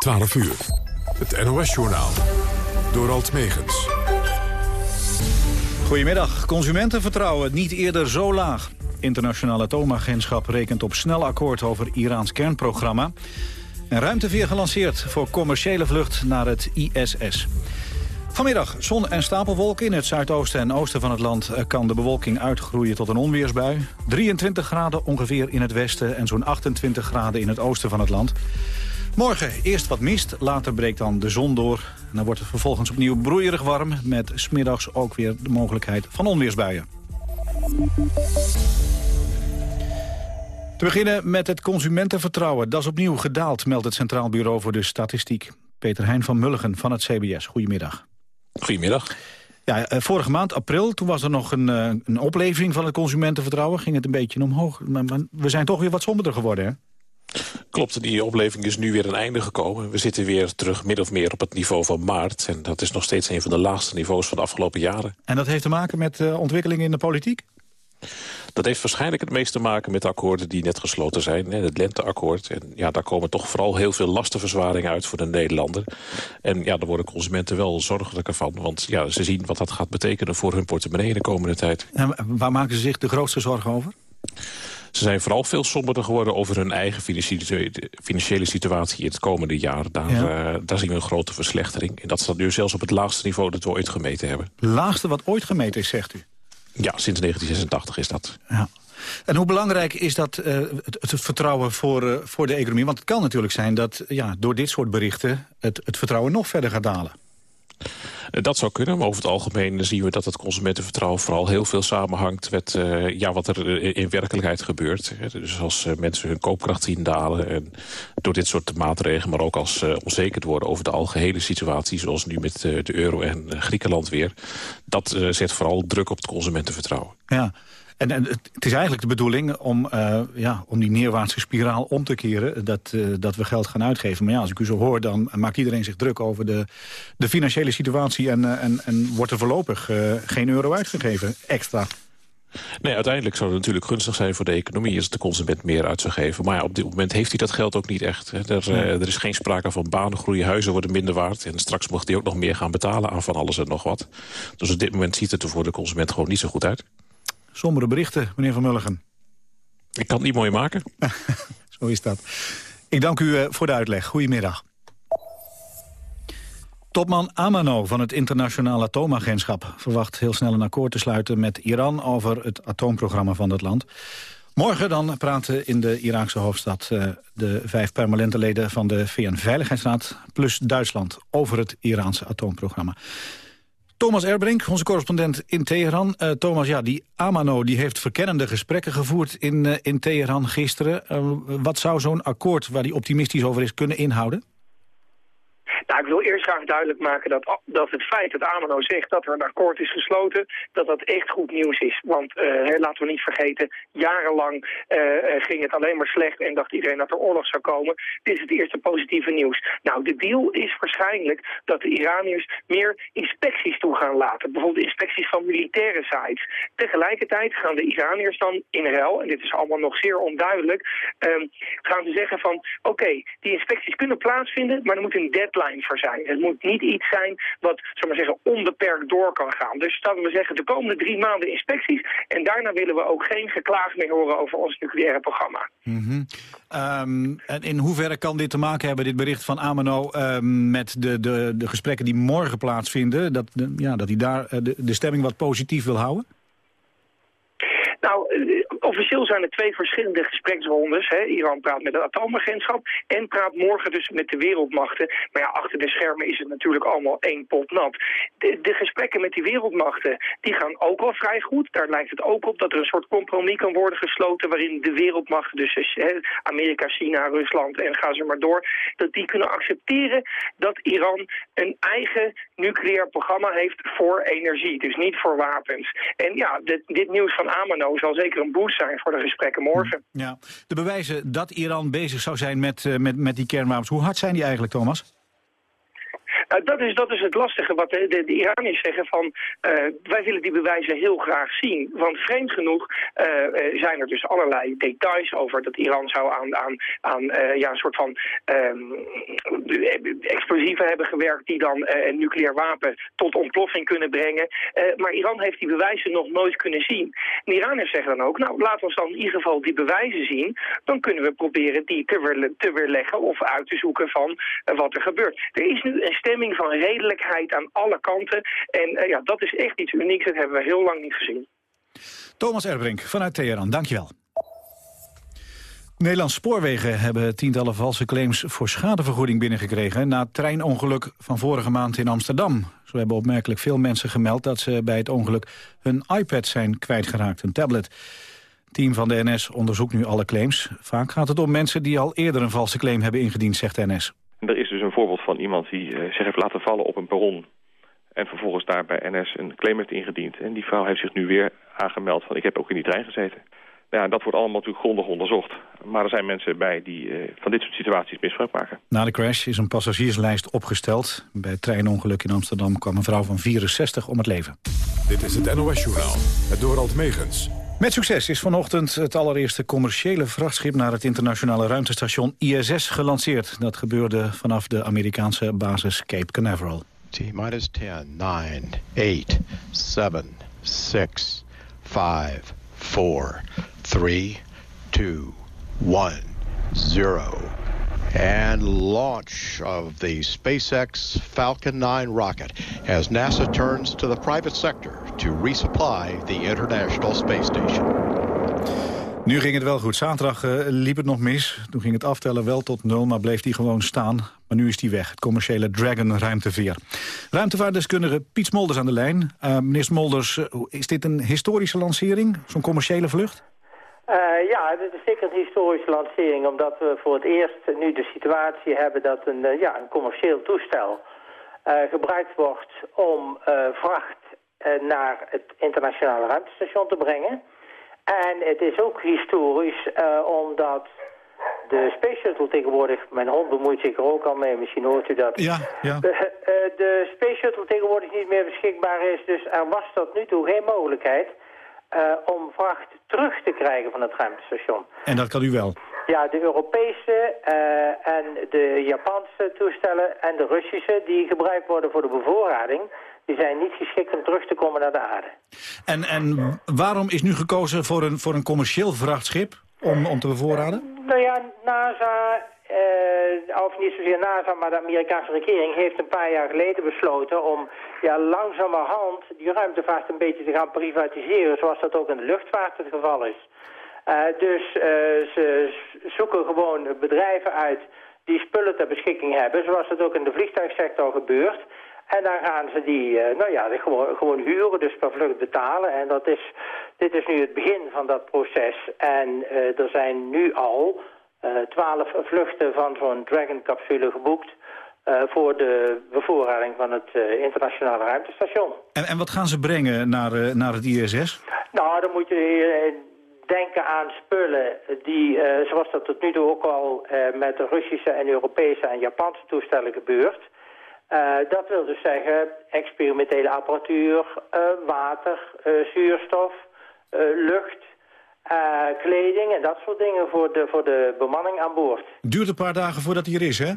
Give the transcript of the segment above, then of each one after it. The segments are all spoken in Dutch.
12 uur. Het NOS-journaal. Door Alt Megens. Goedemiddag. Consumentenvertrouwen niet eerder zo laag. Internationaal atoomagentschap rekent op snel akkoord over Iraans kernprogramma. En ruimteveer gelanceerd voor commerciële vlucht naar het ISS. Vanmiddag zon en stapelwolken. In het zuidoosten en oosten van het land eh, kan de bewolking uitgroeien tot een onweersbui. 23 graden ongeveer in het westen en zo'n 28 graden in het oosten van het land. Morgen eerst wat mist, later breekt dan de zon door. En dan wordt het vervolgens opnieuw broeierig warm... met smiddags ook weer de mogelijkheid van onweersbuien. Te beginnen met het consumentenvertrouwen. Dat is opnieuw gedaald, meldt het Centraal Bureau voor de Statistiek. Peter Hein van Mulligen van het CBS. Goedemiddag. Goedemiddag. Ja, eh, vorige maand, april, toen was er nog een, eh, een opleving van het consumentenvertrouwen. Ging het een beetje omhoog. Maar, maar we zijn toch weer wat somberder geworden, hè? Klopt, die opleving is nu weer een einde gekomen. We zitten weer terug min of meer op het niveau van maart. En dat is nog steeds een van de laagste niveaus van de afgelopen jaren. En dat heeft te maken met uh, ontwikkelingen in de politiek? Dat heeft waarschijnlijk het meest te maken met de akkoorden die net gesloten zijn. Het lenteakkoord. En ja, daar komen toch vooral heel veel lastenverzwaringen uit voor de Nederlander. En ja, daar worden consumenten wel zorgelijker van. Want ja, ze zien wat dat gaat betekenen voor hun portemonnee de komende tijd. En waar maken ze zich de grootste zorgen over? Ze zijn vooral veel somberder geworden over hun eigen financiële situatie in het komende jaar. Daar, ja. uh, daar zien we een grote verslechtering. En dat staat nu zelfs op het laagste niveau dat we ooit gemeten hebben. Laagste wat ooit gemeten is, zegt u? Ja, sinds 1986 is dat. Ja. En hoe belangrijk is dat uh, het, het, vertrouwen voor, uh, voor de economie? Want het kan natuurlijk zijn dat ja, door dit soort berichten... het, het vertrouwen nog verder gaat dalen. Dat zou kunnen, maar over het algemeen zien we dat het consumentenvertrouwen vooral heel veel samenhangt met uh, ja, wat er in werkelijkheid gebeurt. Dus als mensen hun koopkracht zien dalen en door dit soort maatregelen, maar ook als uh, onzeker worden over de algehele situatie, zoals nu met de euro en Griekenland weer, dat zet vooral druk op het consumentenvertrouwen. Ja. En, en, het is eigenlijk de bedoeling om, uh, ja, om die neerwaartse spiraal om te keren... Dat, uh, dat we geld gaan uitgeven. Maar ja, als ik u zo hoor, dan maakt iedereen zich druk over de, de financiële situatie... en, uh, en, en wordt er voorlopig geen euro uitgegeven, extra. Nee, uiteindelijk zou het natuurlijk gunstig zijn voor de economie... als de consument meer uit zou geven. Maar ja, op dit moment heeft hij dat geld ook niet echt. Er, er, is geen sprake van banengroei, huizen worden minder waard... en straks mocht hij ook nog meer gaan betalen aan van alles en nog wat. Dus op dit moment ziet het er voor de consument gewoon niet zo goed uit. Sombere berichten, meneer Van Mulligen. Ik kan het niet mooi maken. Zo is dat. Ik dank u uh, voor de uitleg. Goedemiddag. Topman Amano van het Internationaal Atoomagentschap... verwacht heel snel een akkoord te sluiten met Iran... over het atoomprogramma van dat land. Morgen dan praten in de Iraakse hoofdstad... Uh, de vijf permanente leden van de VN-veiligheidsraad... plus Duitsland over het Iraanse atoomprogramma. Thomas Erbrink, onze correspondent in Teheran. Uh, Thomas, ja, die Amano die heeft verkennende gesprekken gevoerd in, uh, in Teheran gisteren. Uh, wat zou zo'n akkoord waar hij optimistisch over is kunnen inhouden? Nou, ik wil eerst graag duidelijk maken dat, dat het feit dat Amano zegt dat er een akkoord is gesloten, dat dat echt goed nieuws is. Want uh, laten we niet vergeten, jarenlang uh, ging het alleen maar slecht en dacht iedereen dat er oorlog zou komen. Dit is het eerste positieve nieuws. Nou, de deal is waarschijnlijk dat de Iraniërs meer inspecties toe gaan laten. Bijvoorbeeld inspecties van militaire sites. Tegelijkertijd gaan de Iraniërs dan in ruil, en dit is allemaal nog zeer onduidelijk, uh, gaan ze zeggen van oké, die inspecties kunnen plaatsvinden, maar er moet een deadline voor zijn. Het moet niet iets zijn wat, zullen maar zeggen, onbeperkt door kan gaan. Dus laten we zeggen, de komende drie maanden inspecties. En daarna willen we ook geen geklaag meer horen over ons nucleaire programma. Mm -hmm. um, en in hoeverre kan dit te maken hebben, dit bericht van Amano... Um, met de, de, de gesprekken die morgen plaatsvinden? Dat, de, ja, dat hij daar de, de stemming wat positief wil houden? Nou, officieel zijn er twee verschillende gespreksrondes. Hè. Iran praat met het atoomagentschap en praat morgen dus met de wereldmachten. Maar ja, achter de schermen is het natuurlijk allemaal één pot nat. De, de gesprekken met die wereldmachten, die gaan ook wel vrij goed. Daar lijkt het ook op dat er een soort compromis kan worden gesloten... waarin de wereldmachten, dus hè, Amerika, China, Rusland en ga ze maar door... dat die kunnen accepteren dat Iran een eigen nucleair programma heeft voor energie. Dus niet voor wapens. En ja, dit, dit nieuws van Amano zal zeker een boost zijn voor de gesprekken morgen. Ja. De bewijzen dat Iran bezig zou zijn met, uh, met, met die kernwapens, hoe hard zijn die eigenlijk, Thomas? Nou, dat, is, dat is het lastige wat de, de, Iraniërs zeggen van... Uh, wij willen die bewijzen heel graag zien. Want vreemd genoeg uh, zijn er dus allerlei details over... dat Iran zou aan, aan, aan ja, een soort van um, explosieven hebben gewerkt... die dan een nucleair wapen tot ontploffing kunnen brengen. maar Iran heeft die bewijzen nog nooit kunnen zien. En de Iraniërs zeggen dan ook... nou, laat ons dan in ieder geval die bewijzen zien. Dan kunnen we proberen die te weerleggen of uit te zoeken van wat er gebeurt. Er is nu een stemming van redelijkheid aan alle kanten. En uh, ja, dat is echt iets unieks. Dat hebben we heel lang niet gezien. Thomas Erbrink vanuit Teheran, dankjewel. Nederlandse spoorwegen hebben tientallen valse claims voor schadevergoeding binnengekregen na het treinongeluk van vorige maand in Amsterdam. Zo hebben opmerkelijk veel mensen gemeld dat ze bij het ongeluk hun iPad zijn kwijtgeraakt, een tablet. Het team van de NS onderzoekt nu alle claims. Vaak gaat het om mensen die al eerder een valse claim hebben ingediend, zegt NS. Is dus een voorbeeld van iemand die uh, zich heeft laten vallen op een perron... en vervolgens daar bij NS een claim heeft ingediend. En die vrouw heeft zich nu weer aangemeld van ik heb ook in die trein gezeten. Nou ja, dat wordt allemaal natuurlijk grondig onderzocht. Maar er zijn mensen bij die uh, van dit soort situaties misbruik maken. Na de crash is een passagierslijst opgesteld. Bij het treinongeluk in Amsterdam kwam een vrouw van 64 om het leven. Dit is het NOS-journaal, het Dorald Megens. Met succes is vanochtend het allereerste commerciële vrachtschip... naar het internationale ruimtestation ISS gelanceerd. Dat gebeurde vanaf de Amerikaanse basis Cape Canaveral. T-minus 10, 9, 8, 7, 6, 5, 4, 3, 2, 1, 0 and launch of the SpaceX Falcon 9 rocket as NASA turns to the private sector to resupply the International Space Station. Nu ging het wel goed. Zaterdag uh, liep het nog mis. Toen ging het aftellen wel tot nul, maar bleef die gewoon staan. Maar nu is die weg, het commerciële Dragon ruimteveer. Ruimtevaartdeskundige Piet Smolders aan de lijn. Uh, meneer Smolders, uh, is dit een historische lancering, zo'n commerciële vlucht? Uh, ja, het is zeker een historische lancering, omdat we voor het eerst nu de situatie hebben dat een, uh, ja, een commercieel toestel uh, gebruikt wordt om vracht naar het internationale ruimtestation te brengen. En het is ook historisch omdat de Space Shuttle tegenwoordig, mijn hond bemoeit zich er ook al mee, misschien hoort u dat. Ja, ja. de Space Shuttle tegenwoordig niet meer beschikbaar is, dus er was tot nu toe geen mogelijkheid uh, om vracht terug te krijgen van het ruimtestation. En dat kan u wel? Ja, de Europese uh, en de Japanse toestellen en de Russische... die gebruikt worden voor de bevoorrading... die zijn niet geschikt om terug te komen naar de aarde. En, en waarom is nu gekozen voor een, voor een commercieel vrachtschip om, om te bevoorraden? Nou ja, NASA uh, of niet zozeer NASA, maar de Amerikaanse regering heeft een paar jaar geleden besloten om ja, langzamerhand die ruimtevaart een beetje te gaan privatiseren, zoals dat ook in de luchtvaart het geval is. Uh, dus uh, ze zoeken gewoon bedrijven uit die spullen ter beschikking hebben, zoals dat ook in de vliegtuigsector gebeurt. En dan gaan ze die, nou ja, gewoon, gewoon huren, dus per vlucht betalen. En dat is, dit is nu het begin van dat proces. En er zijn nu al twaalf vluchten van zo'n Dragon-capsule geboekt... Uh, voor de bevoorrading van het uh, internationale ruimtestation. En, en wat gaan ze brengen naar, naar het ISS? Nou, dan moet je denken aan spullen die, zoals dat tot nu toe ook al met de Russische en Europese en Japanse toestellen gebeurt. dat wil dus zeggen experimentele apparatuur, water, zuurstof, lucht, uh, kleding en dat soort dingen voor de, voor de bemanning aan boord. Duurt een paar dagen voordat hij er is, hè?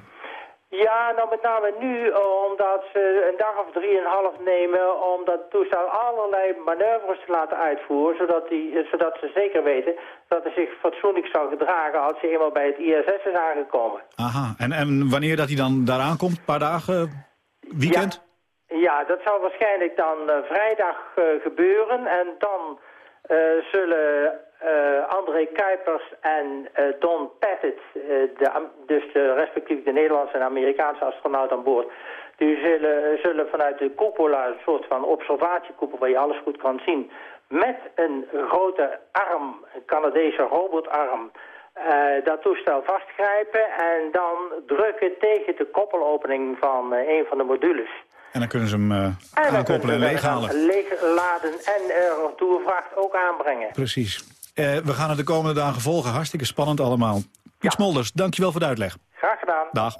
Ja, nou met name nu, omdat ze een dag of drieënhalf nemen om dat toestel allerlei manoeuvres te laten uitvoeren, zodat, die, zodat ze zeker weten dat hij zich fatsoenlijk zou gedragen als hij eenmaal bij het ISS is aangekomen. Aha, en, en wanneer dat hij dan daar aankomt, een paar dagen, weekend? Ja, ja dat zal waarschijnlijk dan uh, vrijdag uh, gebeuren en dan uh, zullen uh, André Kuipers en uh, Don Pettit, uh, de, dus de, respectief de Nederlandse en Amerikaanse astronaut aan boord, die zullen, zullen vanuit de cupola, een soort van observatiekoepel waar je alles goed kan zien, met een grote arm, een Canadese robotarm, dat toestel vastgrijpen en dan drukken tegen de koppelopening van een van de modules. En dan kunnen ze hem uh, aankoppelen en leeghalen. Leegladen en er toervracht ook aanbrengen. Precies. Uh, we gaan er de komende dagen volgen. Hartstikke spannend allemaal. Piet ja. Smolders, dankjewel voor de uitleg. Graag gedaan. Dag.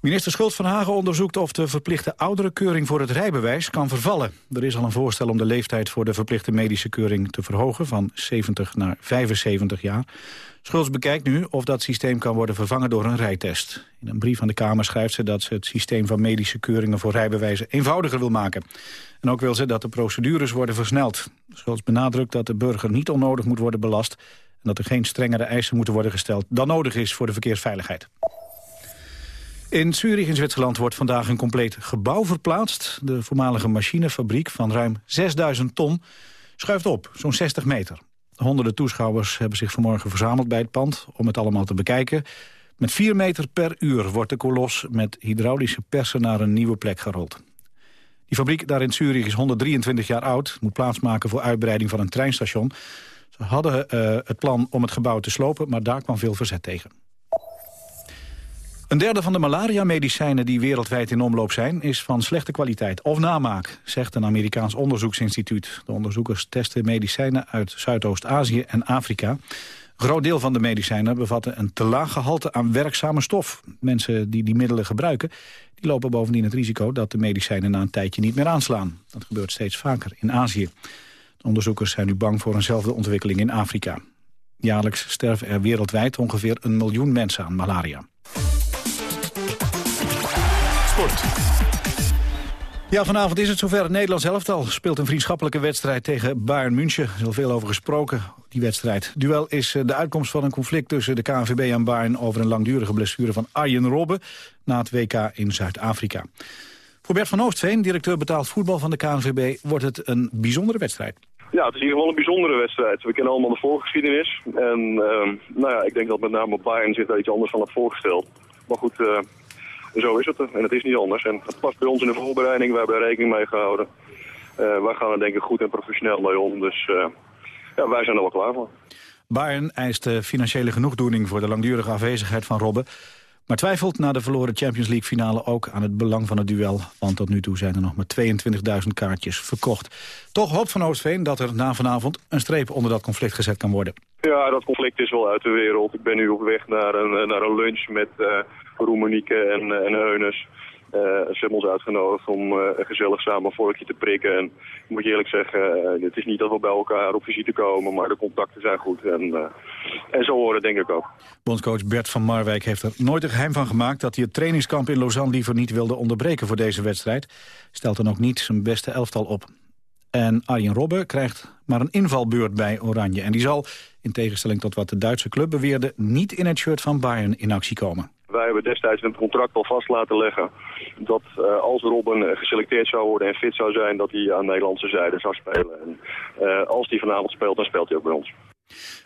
Minister Schultz van Hagen onderzoekt of de verplichte ouderenkeuring voor het rijbewijs kan vervallen. Er is al een voorstel om de leeftijd voor de verplichte medische keuring te verhogen van 70 naar 75 jaar. Schultz bekijkt nu of dat systeem kan worden vervangen door een rijtest. In een brief aan de Kamer schrijft ze dat ze het systeem van medische keuringen voor rijbewijzen eenvoudiger wil maken. En ook wil ze dat de procedures worden versneld. Schultz benadrukt dat de burger niet onnodig moet worden belast en dat er geen strengere eisen moeten worden gesteld dan nodig is voor de verkeersveiligheid. In Zurich in Zwitserland wordt vandaag een compleet gebouw verplaatst. De voormalige machinefabriek van ruim 6000 ton schuift op, zo'n 60 meter. Honderden toeschouwers hebben zich vanmorgen verzameld bij het pand om het allemaal te bekijken. Met 4 meter per uur wordt de kolos met hydraulische persen naar een nieuwe plek gerold. Die fabriek daar in Zurich is 123 jaar oud, moet plaatsmaken voor uitbreiding van een treinstation. Ze hadden uh, het plan om het gebouw te slopen, maar daar kwam veel verzet tegen. Een derde van de malaria-medicijnen die wereldwijd in omloop zijn... is van slechte kwaliteit of namaak, zegt een Amerikaans onderzoeksinstituut. De onderzoekers testen medicijnen uit Zuidoost-Azië en Afrika. Een groot deel van de medicijnen bevatten een te laag gehalte aan werkzame stof. Mensen die die middelen gebruiken, die lopen bovendien het risico... dat de medicijnen na een tijdje niet meer aanslaan. Dat gebeurt steeds vaker in Azië. De onderzoekers zijn nu bang voor eenzelfde ontwikkeling in Afrika. Jaarlijks sterven er wereldwijd ongeveer een miljoen mensen aan malaria. Ja, vanavond is het zover. Het Nederlands elftal speelt een vriendschappelijke wedstrijd tegen Bayern München. Er is al veel over gesproken, die wedstrijd. Duel is eh, de uitkomst van een conflict tussen de KNVB en Bayern... over een langdurige blessure van Arjen Robben na het WK in Zuid-Afrika. Voor Bert van Oostveen, directeur betaald voetbal van de KNVB... wordt het een bijzondere wedstrijd. Ja, het is in ieder geval een bijzondere wedstrijd. We kennen allemaal de voorgeschiedenis. En uh, nou ja, ik denk dat met name Bayern zich daar iets anders van had voorgesteld. Maar goed, uh, zo is het. En het is niet anders. En het past bij ons in de voorbereiding. We hebben er rekening mee gehouden. Uh, wij gaan er denk ik goed en professioneel mee om. Dus uh, ja, wij zijn er wel klaar voor. Bayern eist de financiële genoegdoening voor de langdurige afwezigheid van Robben. Maar twijfelt na de verloren Champions League finale ook aan het belang van het duel. Want tot nu toe zijn er nog maar 22.000 kaartjes verkocht. Toch hoopt Van Oostveen dat er na vanavond een streep onder dat conflict gezet kan worden. Ja, dat conflict is wel uit de wereld. Ik ben nu op weg naar een, naar een lunch met... Uh, Roemenieke en, eh, en Heunes. Uh, ons uitgenodigd om uh, gezellig samen een vorkje te prikken. En ik moet je eerlijk zeggen, uh, het is niet dat we bij elkaar op visite komen, maar de contacten zijn goed. En, en zo horen denk ik ook. Bondscoach Bert van Marwijk heeft er nooit een geheim van gemaakt... dat hij het trainingskamp in Lausanne liever niet wilde onderbreken voor deze wedstrijd. Stelt dan ook niet zijn beste elftal op. En Arjen Robben krijgt maar een invalbeurt bij Oranje. En die zal, in tegenstelling tot wat de Duitse club beweerde... niet in het shirt van Bayern in actie komen. Wij hebben destijds het contract al vast laten leggen dat uh, als Robben geselecteerd zou worden en fit zou zijn, dat hij aan Nederlandse zijde zou spelen. En uh, als hij vanavond speelt, dan speelt hij ook bij ons.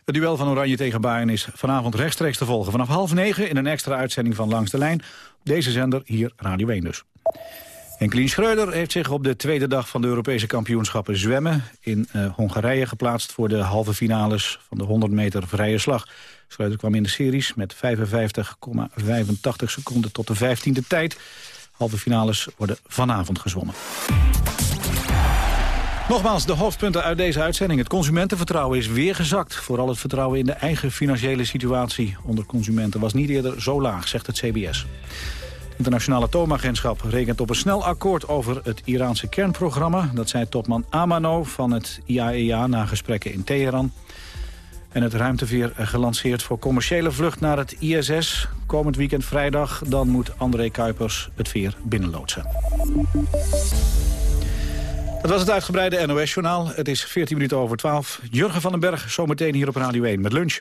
Het duel van Oranje tegen Bayern is vanavond rechtstreeks te volgen. Vanaf half negen in een extra uitzending van Langs de Lijn. Deze zender, hier Radio 1 dus. En Klien Schreuder heeft zich op de tweede dag van de Europese kampioenschappen zwemmen in uh, Hongarije geplaatst voor de halve finales van de 100 meter vrije slag. Schreuder kwam in de series met 55,85 seconden tot de 15e tijd. Halve finales worden vanavond gezwommen. Nogmaals, de hoofdpunten uit deze uitzending. Het consumentenvertrouwen is weer gezakt. Vooral het vertrouwen in de eigen financiële situatie onder consumenten was niet eerder zo laag, zegt het CBS. Internationale atoomagentschap rekent op een snel akkoord over het Iraanse kernprogramma. Dat zei topman Amano van het IAEA e na gesprekken in Teheran. En het ruimteveer gelanceerd voor commerciële vlucht naar het ISS. Komend weekend vrijdag, dan moet André Kuipers het veer binnenloodsen. Dat was het uitgebreide NOS-journaal. Het is 14 minuten over 12. Jurgen van den Berg, zometeen hier op Radio 1 met lunch.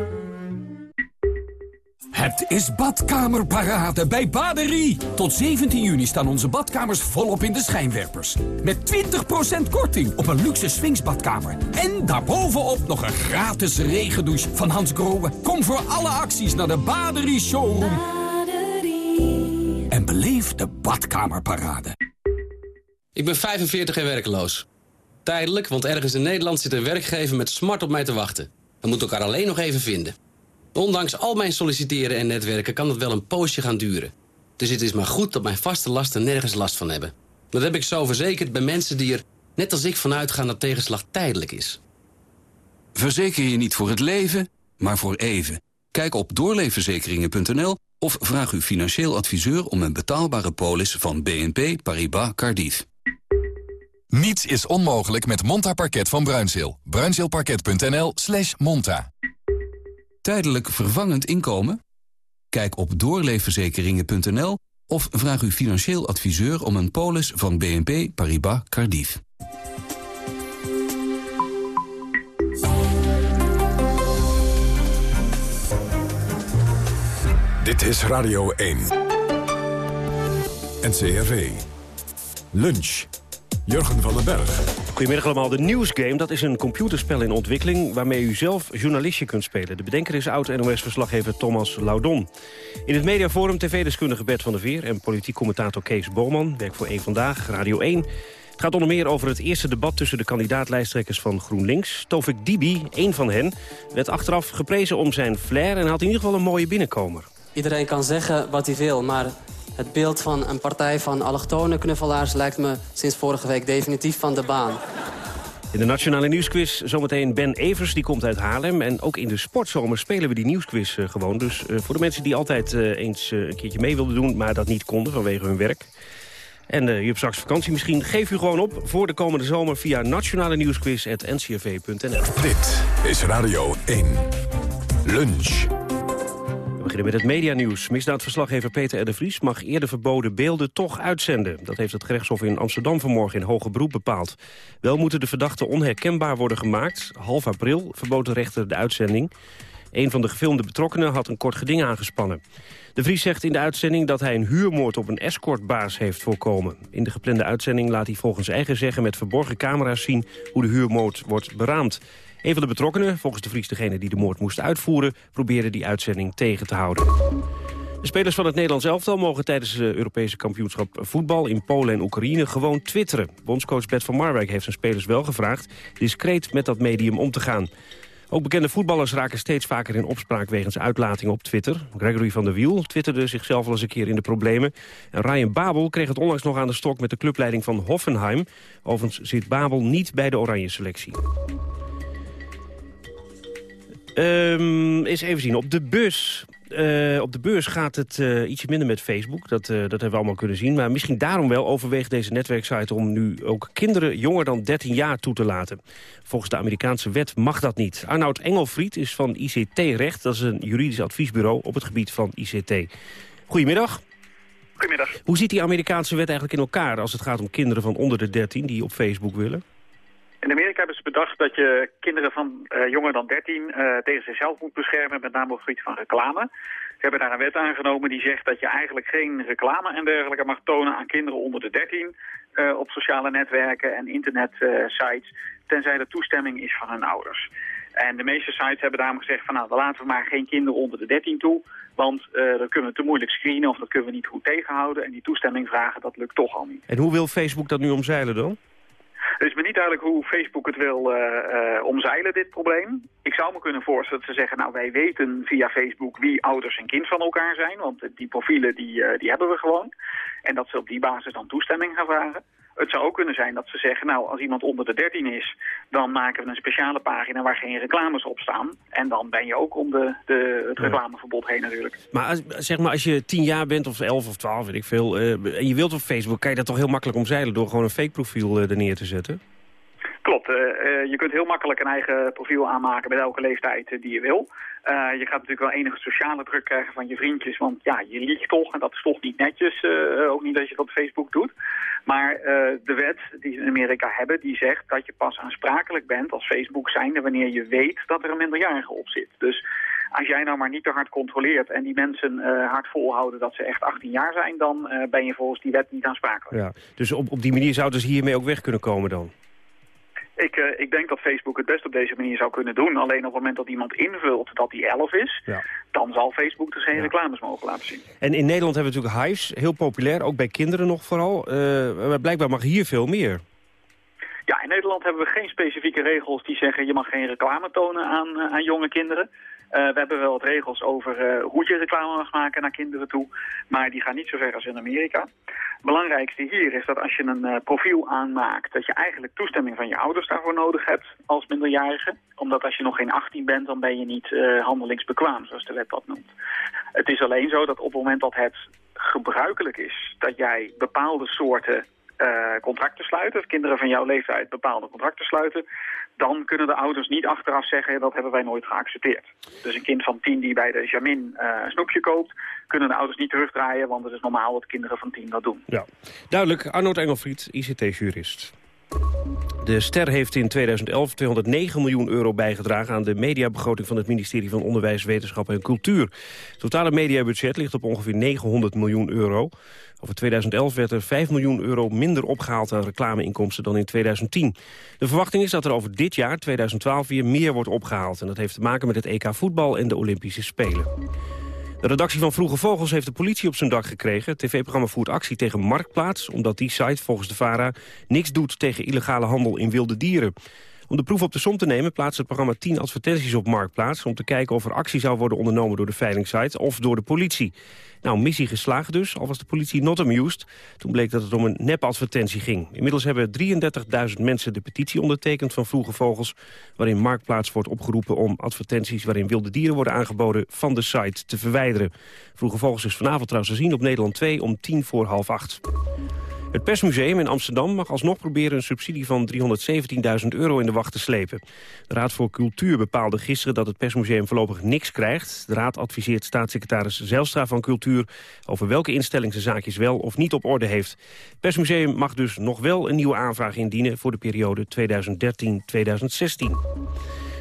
Het is badkamerparade bij Baderie. Tot 17 juni staan onze badkamers volop in de schijnwerpers. Met 20% korting op een luxe swingsbadkamer. En daarbovenop nog een gratis regendouche van Hans Grohe. Kom voor alle acties naar de Baderie Showroom. Baderie. En beleef de badkamerparade. Ik ben 45 en werkeloos. Tijdelijk, want ergens in Nederland zit een werkgever met smart op mij te wachten. We moeten elkaar alleen nog even vinden. Ondanks al mijn solliciteren en netwerken kan het wel een poosje gaan duren. Dus het is maar goed dat mijn vaste lasten nergens last van hebben. Dat heb ik zo verzekerd bij mensen die er, net als ik, vanuit gaan dat tegenslag tijdelijk is. Verzeker je niet voor het leven, maar voor even. Kijk op doorleefverzekeringen.nl of vraag uw financieel adviseur om een betaalbare polis van BNP Paribas Cardiff. Niets is onmogelijk met Monta Parket van Bruinzeel. Bruinzeelparket.nl slash monta. Tijdelijk vervangend inkomen? Kijk op doorleefverzekeringen.nl of vraag uw financieel adviseur om een polis van BNP Paribas Cardiff. Dit is Radio 1. NCRV. Lunch. Jurgen van den Berg. Goedemiddag allemaal. De Newsgame dat is een computerspel in ontwikkeling... waarmee u zelf journalistje kunt spelen. De bedenker is oud-NOS-verslaggever Thomas Laudon. In het mediaforum tv-deskundige Bert van der Veer... en politiek commentator Kees Boman, werk voor 1 Vandaag, Radio 1... Het gaat onder meer over het eerste debat tussen de kandidaatlijsttrekkers van GroenLinks. Tovik Dibi, één van hen, werd achteraf geprezen om zijn flair... en had in ieder geval een mooie binnenkomer. Iedereen kan zeggen wat hij wil, maar het beeld van een partij van allochtone knuffelaars... lijkt me sinds vorige week definitief van de baan. In de Nationale Nieuwsquiz zometeen Ben Evers, die komt uit Haarlem. En ook in de sportzomer spelen we die nieuwsquiz uh, gewoon. Dus uh, voor de mensen die altijd uh, eens een keertje mee wilden doen... maar dat niet konden vanwege hun werk... En uh, je hebt straks vakantie misschien. Geef u gewoon op voor de komende zomer via nationale nieuwsquiz.ncrv.nl. Dit is Radio 1. Lunch. Beginnen met het medianieuws. Misdaadverslaggever Peter R. de Vries mag eerder verboden beelden toch uitzenden. Dat heeft het gerechtshof in Amsterdam vanmorgen in hoge beroep bepaald. Wel moeten de verdachten onherkenbaar worden gemaakt. Half april verbood de rechter de uitzending. Een van de gefilmde betrokkenen had een kort geding aangespannen. De Vries zegt in de uitzending dat hij een huurmoord op een escortbaas heeft voorkomen. In de geplande uitzending laat hij volgens eigen zeggen met verborgen camera's zien hoe de huurmoord wordt beraamd. Een van de betrokkenen, volgens de Vries degene die de moord moest uitvoeren, probeerde die uitzending tegen te houden. De spelers van het Nederlands elftal mogen tijdens het Europese kampioenschap voetbal in Polen en Oekraïne gewoon twitteren. Bondscoach Bert van Marwijk heeft zijn spelers wel gevraagd discreet met dat medium om te gaan. Ook bekende voetballers raken steeds vaker in opspraak wegens uitlatingen op Twitter. Gregory van der Wiel twitterde zichzelf al eens een keer in de problemen. En Ryan Babel kreeg het onlangs nog aan de stok met de clubleiding van Hoffenheim. Overigens zit Babel niet bij de oranje selectie. Um, eens even zien. Op de bus uh, op de beurs gaat het uh, ietsje minder met Facebook. Dat, uh, dat hebben we allemaal kunnen zien. Maar misschien daarom wel overweegt deze netwerksite... om nu ook kinderen jonger dan 13 jaar toe te laten. Volgens de Amerikaanse wet mag dat niet. Arnoud Engelfried is van ICT Recht. Dat is een juridisch adviesbureau op het gebied van ICT. Goedemiddag. Goedemiddag. Hoe ziet die Amerikaanse wet eigenlijk in elkaar... als het gaat om kinderen van onder de 13 die op Facebook willen? In Amerika hebben ze bedacht dat je kinderen van uh, jonger dan 13 uh, tegen zichzelf moet beschermen, met name op het gebied van reclame. Ze hebben daar een wet aangenomen die zegt dat je eigenlijk geen reclame en dergelijke mag tonen aan kinderen onder de 13 uh, op sociale netwerken en internetsites, tenzij de toestemming is van hun ouders. En de meeste sites hebben daarom gezegd van nou, dan laten we maar geen kinderen onder de 13 toe, want dat kunnen we te moeilijk screenen of dat kunnen we niet goed tegenhouden. En die toestemming vragen, dat lukt toch al niet. En hoe wil Facebook dat nu omzeilen dan? Het is me niet duidelijk hoe Facebook het wil uh, uh, omzeilen, dit probleem. Ik zou me kunnen voorstellen dat ze zeggen, nou wij weten via Facebook wie ouders en kind van elkaar zijn. Want die profielen die, uh, die hebben we gewoon. En dat ze op die basis dan toestemming gaan vragen. Het zou ook kunnen zijn dat ze zeggen, nou als iemand onder de 13 is, dan maken we een speciale pagina waar geen reclames op staan. En dan ben je ook om de, de, het reclameverbod heen natuurlijk. Maar als, zeg maar als je 10 jaar bent of 11 of 12, weet ik veel, uh, en je wilt op Facebook, kan je dat toch heel makkelijk omzeilen door gewoon een fake profiel uh, er neer te zetten? Uh, uh, je kunt heel makkelijk een eigen profiel aanmaken met elke leeftijd uh, die je wil. je gaat natuurlijk wel enige sociale druk krijgen van je vriendjes, want ja, je liegt toch en dat is toch niet netjes, ook niet dat je dat op Facebook doet. Maar de wet die ze in Amerika hebben, die zegt dat je pas aansprakelijk bent als Facebook zijnde wanneer je weet dat er een minderjarige op zit. Dus als jij nou maar niet te hard controleert en die mensen hard volhouden dat ze echt 18 jaar zijn, dan ben je volgens die wet niet aansprakelijk. Ja, dus op, op die manier zouden ze hiermee ook weg kunnen komen dan? Ik, uh, ik denk dat Facebook het best op deze manier zou kunnen doen. Alleen op het moment dat iemand invult dat hij 11 is, ja. dan zal Facebook dus geen ja. reclames mogen laten zien. En in Nederland hebben we natuurlijk Hives, heel populair, ook bij kinderen nog vooral. maar blijkbaar mag hier veel meer. Ja, in Nederland hebben we geen specifieke regels die zeggen je mag geen reclame tonen aan, aan jonge kinderen. Uh, we hebben wel wat regels over uh, hoe je reclame mag maken naar kinderen toe. Maar die gaan niet zo ver als in Amerika. Het belangrijkste hier is dat als je een uh, profiel aanmaakt... dat je eigenlijk toestemming van je ouders daarvoor nodig hebt als minderjarige. Omdat als je nog geen 18 bent, dan ben je niet handelingsbekwaam, zoals de wet dat noemt. Het is alleen zo dat op het moment dat het gebruikelijk is... dat jij bepaalde soorten uh, contracten sluiten, of kinderen van jouw leeftijd bepaalde contracten sluiten, dan kunnen de ouders niet achteraf zeggen dat hebben wij nooit geaccepteerd. Dus een kind van tien die bij de Jamin uh, snoepje koopt, kunnen de ouders niet terugdraaien, want het is normaal dat kinderen van tien dat doen. Ja, duidelijk. Arnold Engelfried, ICT-jurist. De Ster heeft in 2011 209 miljoen euro bijgedragen... aan de mediabegroting van het ministerie van Onderwijs, Wetenschap en Cultuur. Het totale mediabudget ligt op ongeveer 900 miljoen euro. Over 2011 werd er 5 miljoen euro minder opgehaald aan reclameinkomsten dan in 2010. De verwachting is dat er over dit jaar, 2012, weer meer wordt opgehaald. En dat heeft te maken met het EK voetbal en de Olympische Spelen. De redactie van Vroege Vogels heeft de politie op zijn dak gekregen. Het tv-programma voert actie tegen Marktplaats... omdat die site volgens de VARA niks doet tegen illegale handel in wilde dieren. Om de proef op de som te nemen plaatst het programma 10 advertenties op Marktplaats... om te kijken of er actie zou worden ondernomen door de veilingsite of door de politie. Nou, missie geslaagd dus, al was de politie not amused. Toen bleek dat het om een nep-advertentie ging. Inmiddels hebben 33.000 mensen de petitie ondertekend van Vroege Vogels... waarin Marktplaats wordt opgeroepen om advertenties... waarin wilde dieren worden aangeboden van de site te verwijderen. Vroege Vogels is vanavond trouwens te zien op Nederland 2 om tien voor half acht. Het Persmuseum in Amsterdam mag alsnog proberen een subsidie van 317.000 euro in de wacht te slepen. De Raad voor Cultuur bepaalde gisteren dat het Persmuseum voorlopig niks krijgt. De Raad adviseert staatssecretaris Zelstra van Cultuur over welke instelling zijn zaakjes wel of niet op orde heeft. Het Persmuseum mag dus nog wel een nieuwe aanvraag indienen voor de periode 2013-2016.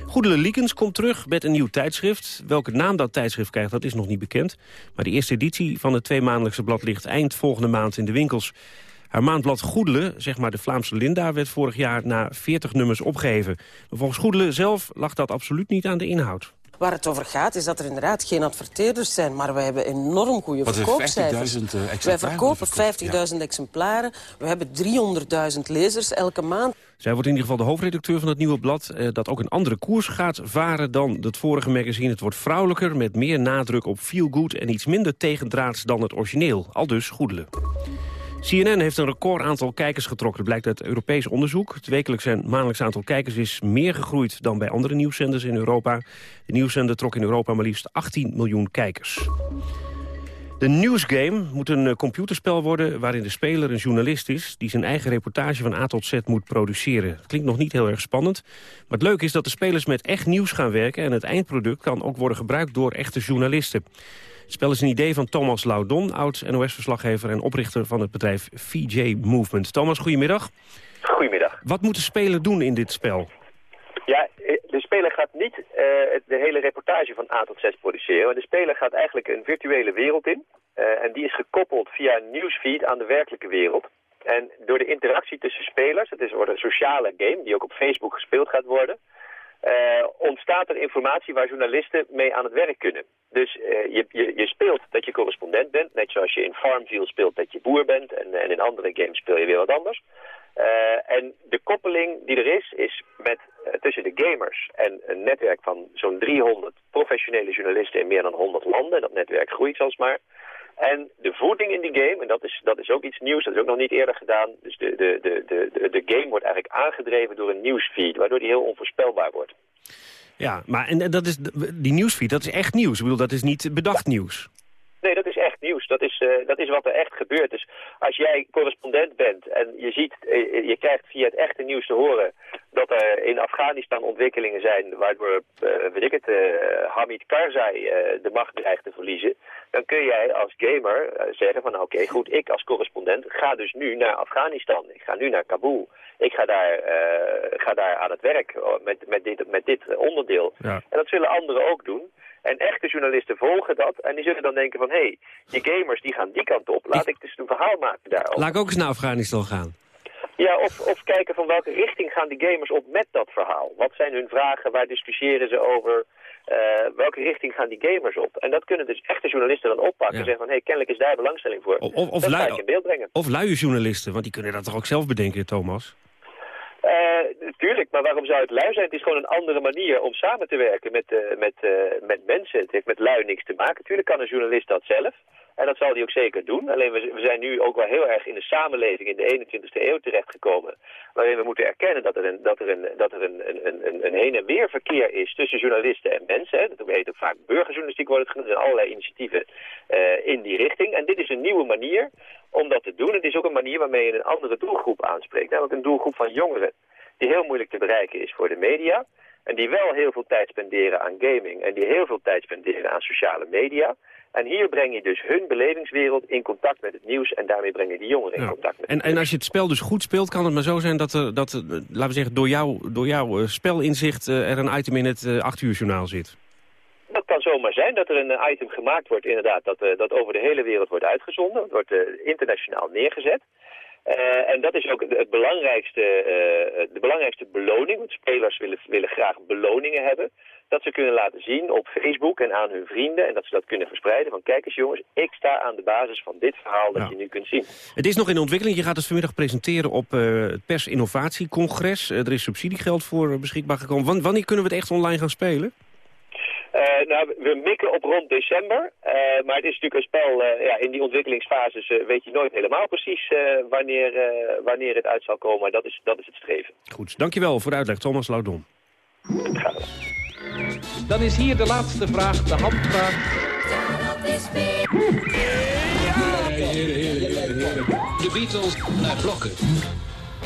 Goedele Liekens komt terug met een nieuw tijdschrift. Welke naam dat tijdschrift krijgt, dat is nog niet bekend. Maar de eerste editie van het tweemaandelijkse blad ligt eind volgende maand in de winkels. Haar maandblad Goedele, zeg maar de Vlaamse Linda, werd vorig jaar na 40 nummers opgeheven. Maar volgens Goedele zelf lag dat absoluut niet aan de inhoud. Waar het over gaat is dat er inderdaad geen adverteerders zijn... maar wij hebben enorm goede verkoopcijfers. Uh, wij verkopen 50.000 exemplaren. We hebben 300.000 lezers elke maand. Zij wordt in ieder geval de hoofdredacteur van het nieuwe blad... Eh, dat ook een andere koers gaat varen dan het vorige magazine. Het wordt vrouwelijker, met meer nadruk op feel good... en iets minder tegendraads dan het origineel. Al dus Goedele. CNN heeft een record aantal kijkers getrokken, blijkt uit Europees onderzoek. Het wekelijks en maandelijks aantal kijkers is meer gegroeid dan bij andere nieuwszenders in Europa. De nieuwszender trok in Europa maar liefst 18 miljoen kijkers. De Newsgame moet een eh, computerspel worden waarin de speler een journalist is... die zijn eigen reportage van A tot Z moet produceren. klinkt nog niet heel erg spannend. Maar het leuke is dat de spelers met echt nieuws gaan werken... en het eindproduct kan ook worden gebruikt door echte journalisten. Het spel is een idee van Thomas Laudon, oud-NOS-verslaggever... en oprichter van het bedrijf VJ Movement. Thomas, goedemiddag. Goedemiddag. Wat moet de speler doen in dit spel? Ja, eh, de speler gaat niet uh, de hele reportage van A tot Z produceren. De speler gaat eigenlijk een virtuele wereld in. Uh, en die is gekoppeld via een nieuwsfeed aan de werkelijke wereld. En door de interactie tussen spelers, het is een sociale game die ook op Facebook gespeeld gaat worden... Uh, ontstaat er informatie waar journalisten mee aan het werk kunnen. Dus uh, je, je, je, speelt dat je correspondent bent, net zoals je in Farmville speelt dat je boer bent en, en in andere games speel je weer wat anders. En de koppeling die er is, is met, tussen de gamers en een netwerk van zo'n 300 professionele journalisten in meer dan 100 landen. En dat netwerk groeit alsmaar. En de voeding in die game, en dat is, dat is ook iets nieuws, dat is ook nog niet eerder gedaan. Dus de, de, de, de, de game wordt eigenlijk aangedreven door een nieuwsfeed, waardoor die heel onvoorspelbaar wordt. Ja, maar en dat is, die nieuwsfeed, dat is echt nieuws. Ik bedoel, dat is niet bedacht nieuws. Nieuws. Dat is, uh, dat is wat er echt gebeurt. Dus als jij correspondent bent en je ziet, uh, je krijgt via het echte nieuws te horen dat er in Afghanistan ontwikkelingen zijn waardoor, uh, weet ik het, Hamid Karzai de macht dreigt te verliezen, dan kun jij als gamer zeggen van oké, goed, ik als correspondent ga dus nu naar Afghanistan. Ik ga nu naar Kabul. Ik ga daar, ga daar aan het werk met, met, dit, met dit onderdeel. Ja. En dat zullen anderen ook doen. En echte journalisten volgen dat. En die zullen dan denken van, hé, hey, die gamers die gaan die kant op. Laat ik dus een verhaal maken daarover. Laat ik ook eens naar Afghanistan gaan. Ja, of, of kijken van welke richting gaan die gamers op met dat verhaal. Wat zijn hun vragen, waar discussiëren ze over... Uh, welke richting gaan die gamers op? En dat kunnen dus echte journalisten dan oppakken. En zeggen van, hé, hey, kennelijk is daar belangstelling voor. Of, of, dat lui, in beeld brengen. Of luie journalisten, want die kunnen dat toch ook zelf bedenken, Thomas? Uh, tuurlijk, maar waarom zou het lui zijn? Het is gewoon een andere manier om samen te werken met, uh, met, uh, met mensen. Het heeft met lui niks te maken. Tuurlijk kan een journalist dat zelf. En dat zal hij ook zeker doen. Alleen we, zijn nu ook wel heel erg in de samenleving in de 21ste eeuw terechtgekomen. Waarin we moeten erkennen dat er een, dat er een, dat er een, een, een, een heen en weer verkeer is tussen journalisten en mensen. Dat heet ook vaak burgerjournalistiek wordt het genoemd. Zijn allerlei initiatieven uh, in die richting. En dit is een nieuwe manier om dat te doen. Het is ook een manier waarmee je een andere doelgroep aanspreekt. Namelijk een doelgroep van jongeren die heel moeilijk te bereiken is voor de media. En die wel heel veel tijd spenderen aan gaming. En die heel veel tijd spenderen aan sociale media. En hier breng je dus hun belevingswereld in contact met het nieuws... en daarmee breng je die jongeren in contact met en, en als je het spel dus goed speelt, kan het maar zo zijn dat, er, dat laten we zeggen, door, jou, door jouw spelinzicht... er een item in het 8 uur journaal zit? Dat kan zomaar zijn dat er een item gemaakt wordt, inderdaad... dat, dat over de hele wereld wordt uitgezonden. Het wordt internationaal neergezet. Uh, en dat is ook het belangrijkste, uh, de belangrijkste beloning. Want spelers willen, willen graag beloningen hebben. Dat ze kunnen laten zien op Facebook en aan hun vrienden. En dat ze dat kunnen verspreiden. Van kijk eens jongens, ik sta aan de basis van dit verhaal dat je nu kunt zien. Het is nog in ontwikkeling. Je gaat het vanmiddag presenteren op uh, het persinnovatiecongres. er is subsidiegeld voor beschikbaar gekomen. wanneer kunnen we het echt online gaan spelen? Uh, nou, we mikken op rond december. Uh, maar het is natuurlijk een spel, uh, ja, in die ontwikkelingsfases weet je nooit helemaal precies wanneer, wanneer het uit zal komen. Maar dat is, dat is het streven. Goed, dankjewel voor de uitleg, Thomas Laudon. Dan is hier de laatste vraag, de handvraag. De Beatles naar blokken.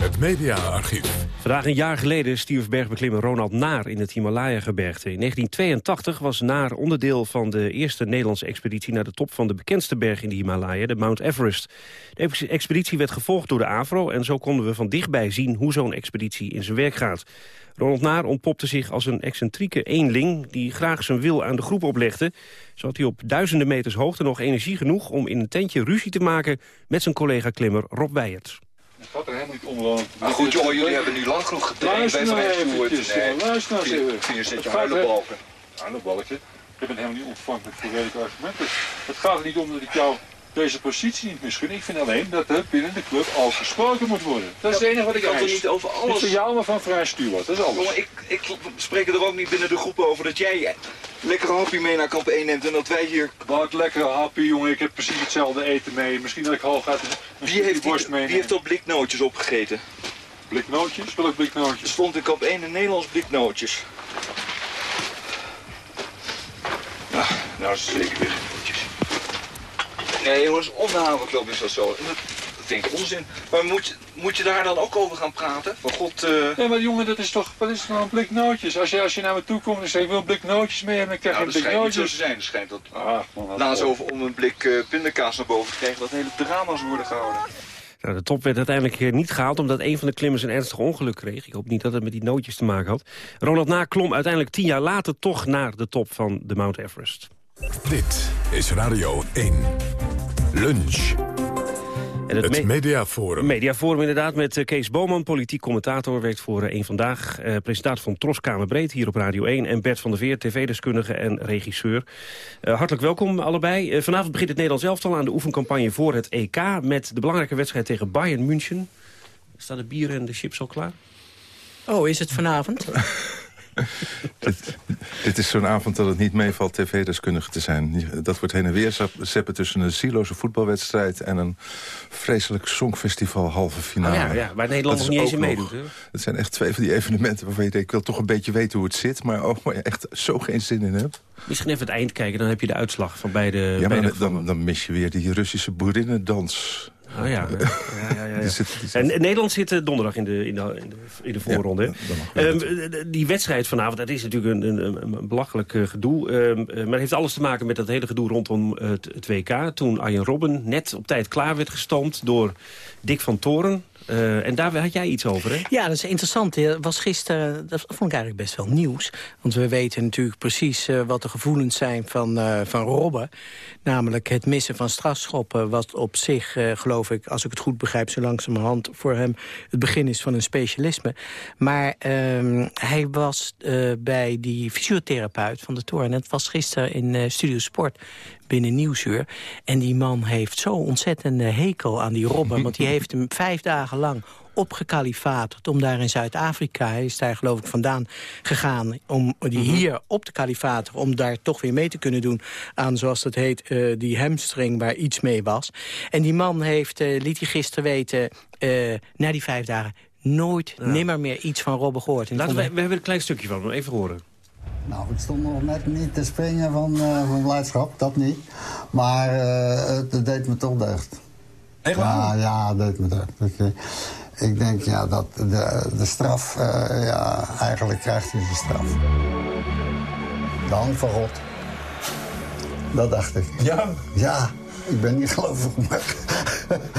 Het mediaarchief. Vandaag een jaar geleden stierf bergbeklimmer Ronald Naar in het Himalaya-gebergte. In 1982 was Naar onderdeel van de eerste Nederlandse expeditie... naar de top van de bekendste berg in de Himalaya, de Mount Everest. De expeditie werd gevolgd door de AVRO... en zo konden we van dichtbij zien hoe zo'n expeditie in zijn werk gaat. Ronald Naar ontpopte zich als een excentrieke eenling... die graag zijn wil aan de groep oplegde. Zo had hij op duizenden meters hoogte nog energie genoeg... om in een tentje ruzie te maken met zijn collega-klimmer Rob Weijert. Het gaat er helemaal niet om. Maar goed joh, jullie hebben nu lang genoeg getraind. Luister nou eventjes, nee, luister nou even. Vier zit je huilenbalken. Huilenbalken? Ik ben helemaal niet ontvankelijk voor redelijke argumenten. Het gaat er niet om dat ik jou deze positie niet misgun. Ik vind alleen dat er binnen de club al gesproken moet worden. Dat is het enige wat ik er niet over alles... Niet van jou, maar van vrij Stuart. Dat is alles. Jongen, ik, ik spreek er ook niet binnen de groep over dat jij lekkere happy mee naar kamp 1 neemt en dat wij hier... Wat lekkere happy, jongen. Ik heb precies hetzelfde eten mee. Misschien dat ik hooguit een wie heeft worst mee. Wie heeft al bliknootjes opgegeten? Bliknootjes? Welke bliknootjes? Er stond in kamp 1 een Nederlands bliknootjes. Nou, nou is het zeker weer. Nee jongens, om de havenklub is dat zo. Dat vind ik onzin. Maar moet, moet je daar dan ook over gaan praten? Van god... Uh... Ja, maar jongen, dat is toch... Wat is nou een blik nootjes? Als je, als je naar me toe komt en zegt, ik wil een blik nootjes mee en dan krijg je nou, een blik nootjes. Dat schijnt niet zo te zijn. Dat schijnt dat... Ah, na zo om een blik uh, pindakaas naar boven te krijgen, dat hele drama's worden gehouden. Nou, de top werd uiteindelijk niet gehaald omdat een van de klimmers een ernstig ongeluk kreeg. Ik hoop niet dat het met die nootjes te maken had. Ronald Na klom uiteindelijk tien jaar later toch naar de top van de Mount Everest. Dit is Radio 1. Lunch. En het, het Mediaforum. Mediaforum inderdaad met Kees Boman, politiek commentator. Werkt voor Eén Vandaag. Eh, presentator van Troskamer Breed hier op Radio 1. En Bert van der Veer, tv-deskundige en regisseur. Uh, hartelijk welkom allebei. Uh, vanavond begint het Nederlands elftal aan de oefencampagne voor het EK... met de belangrijke wedstrijd tegen Bayern München. Staan de bieren en de chips al klaar? Oh, is het vanavond? dit, dit, is zo'n avond dat het niet meevalt tv-deskundige te zijn. Dat wordt heen en weer zeppen tussen een zieloze voetbalwedstrijd... en een vreselijk songfestival halve finale. Oh ja, ja, waar Nederland nog niet eens in meedoet. Het zijn echt twee van die evenementen waarvan je denkt... ik wil toch een beetje weten hoe het zit... maar ook waar je echt zo geen zin in hebt. Misschien even het eind kijken, dan heb je de uitslag van beide... Ja, maar dan, dan, dan mis je weer die Russische boerinnendans Oh ja. ja, ja, ja, En, Nederland zit donderdag in de, in de, in de, voorronde. Ehm, die wedstrijd vanavond, dat is natuurlijk een, een, een belachelijk gedoe. Um, maar het heeft alles te maken met dat hele gedoe rondom het, het WK. Toen Arjen Robben net op tijd klaar werd gestoomd door Dick van Toren. Uh, en daar had jij iets over, hè? Ja, dat is interessant. Dat was gisteren, dat vond ik eigenlijk best wel nieuws. Want we weten natuurlijk precies uh, wat de gevoelens zijn van, uh, van Robben. Namelijk het missen van strafschoppen. Wat op zich, geloof ik, als ik het goed begrijp... zo langzamerhand voor hem het begin is van een specialisme. Maar ehm, hij was bij die fysiotherapeut van de Toren. En het was gisteren in Studio Sport binnen Nieuwsuur. En die man heeft zo ontzettend hekel aan die Robben. want die heeft hem vijf dagen lang opgekalifaterd om daar in Zuid-Afrika... hij is daar geloof ik vandaan gegaan om die mhm. hier op te kalifateren... om daar toch weer mee te kunnen doen aan, zoals dat heet, uh, die hamstring waar iets mee was. En die man heeft, uh, liet hij gisteren weten, uh, na die vijf dagen... nooit, nimmer meer iets van Robben gehoord. Laten we, we hebben een klein stukje van hem, even horen. Nou, ik stond nog net niet te springen van, uh, van blijdschap, dat niet. Maar uh, het deed me toch deugd. Echt Ja, ja, het deed me deugd. Ik, eh, ik denk, ja, dat de, de straf, uh, ja, eigenlijk krijgt hij de straf. De hand van God. Dat dacht ik. Ja? Ja. Ik ben niet gelovig, maar...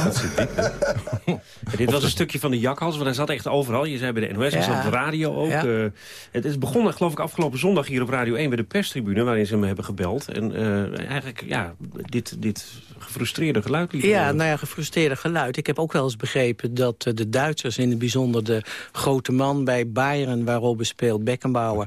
Dat zit diep, Dit was een stukje van de jakhals, want hij zat echt overal. Je zei bij de NOS, hij zat op de radio ook. Uh, het is begonnen, geloof ik, afgelopen zondag hier op Radio 1... bij de perstribune, waarin ze me hebben gebeld. En uh, eigenlijk, ja, dit, dit gefrustreerde geluid. Ja, nou ja, gefrustreerde geluid. Ik heb ook wel eens begrepen dat uh, de Duitsers, in het bijzonder de grote man bij Bayern... waar Robben speelt, Beckenbauer...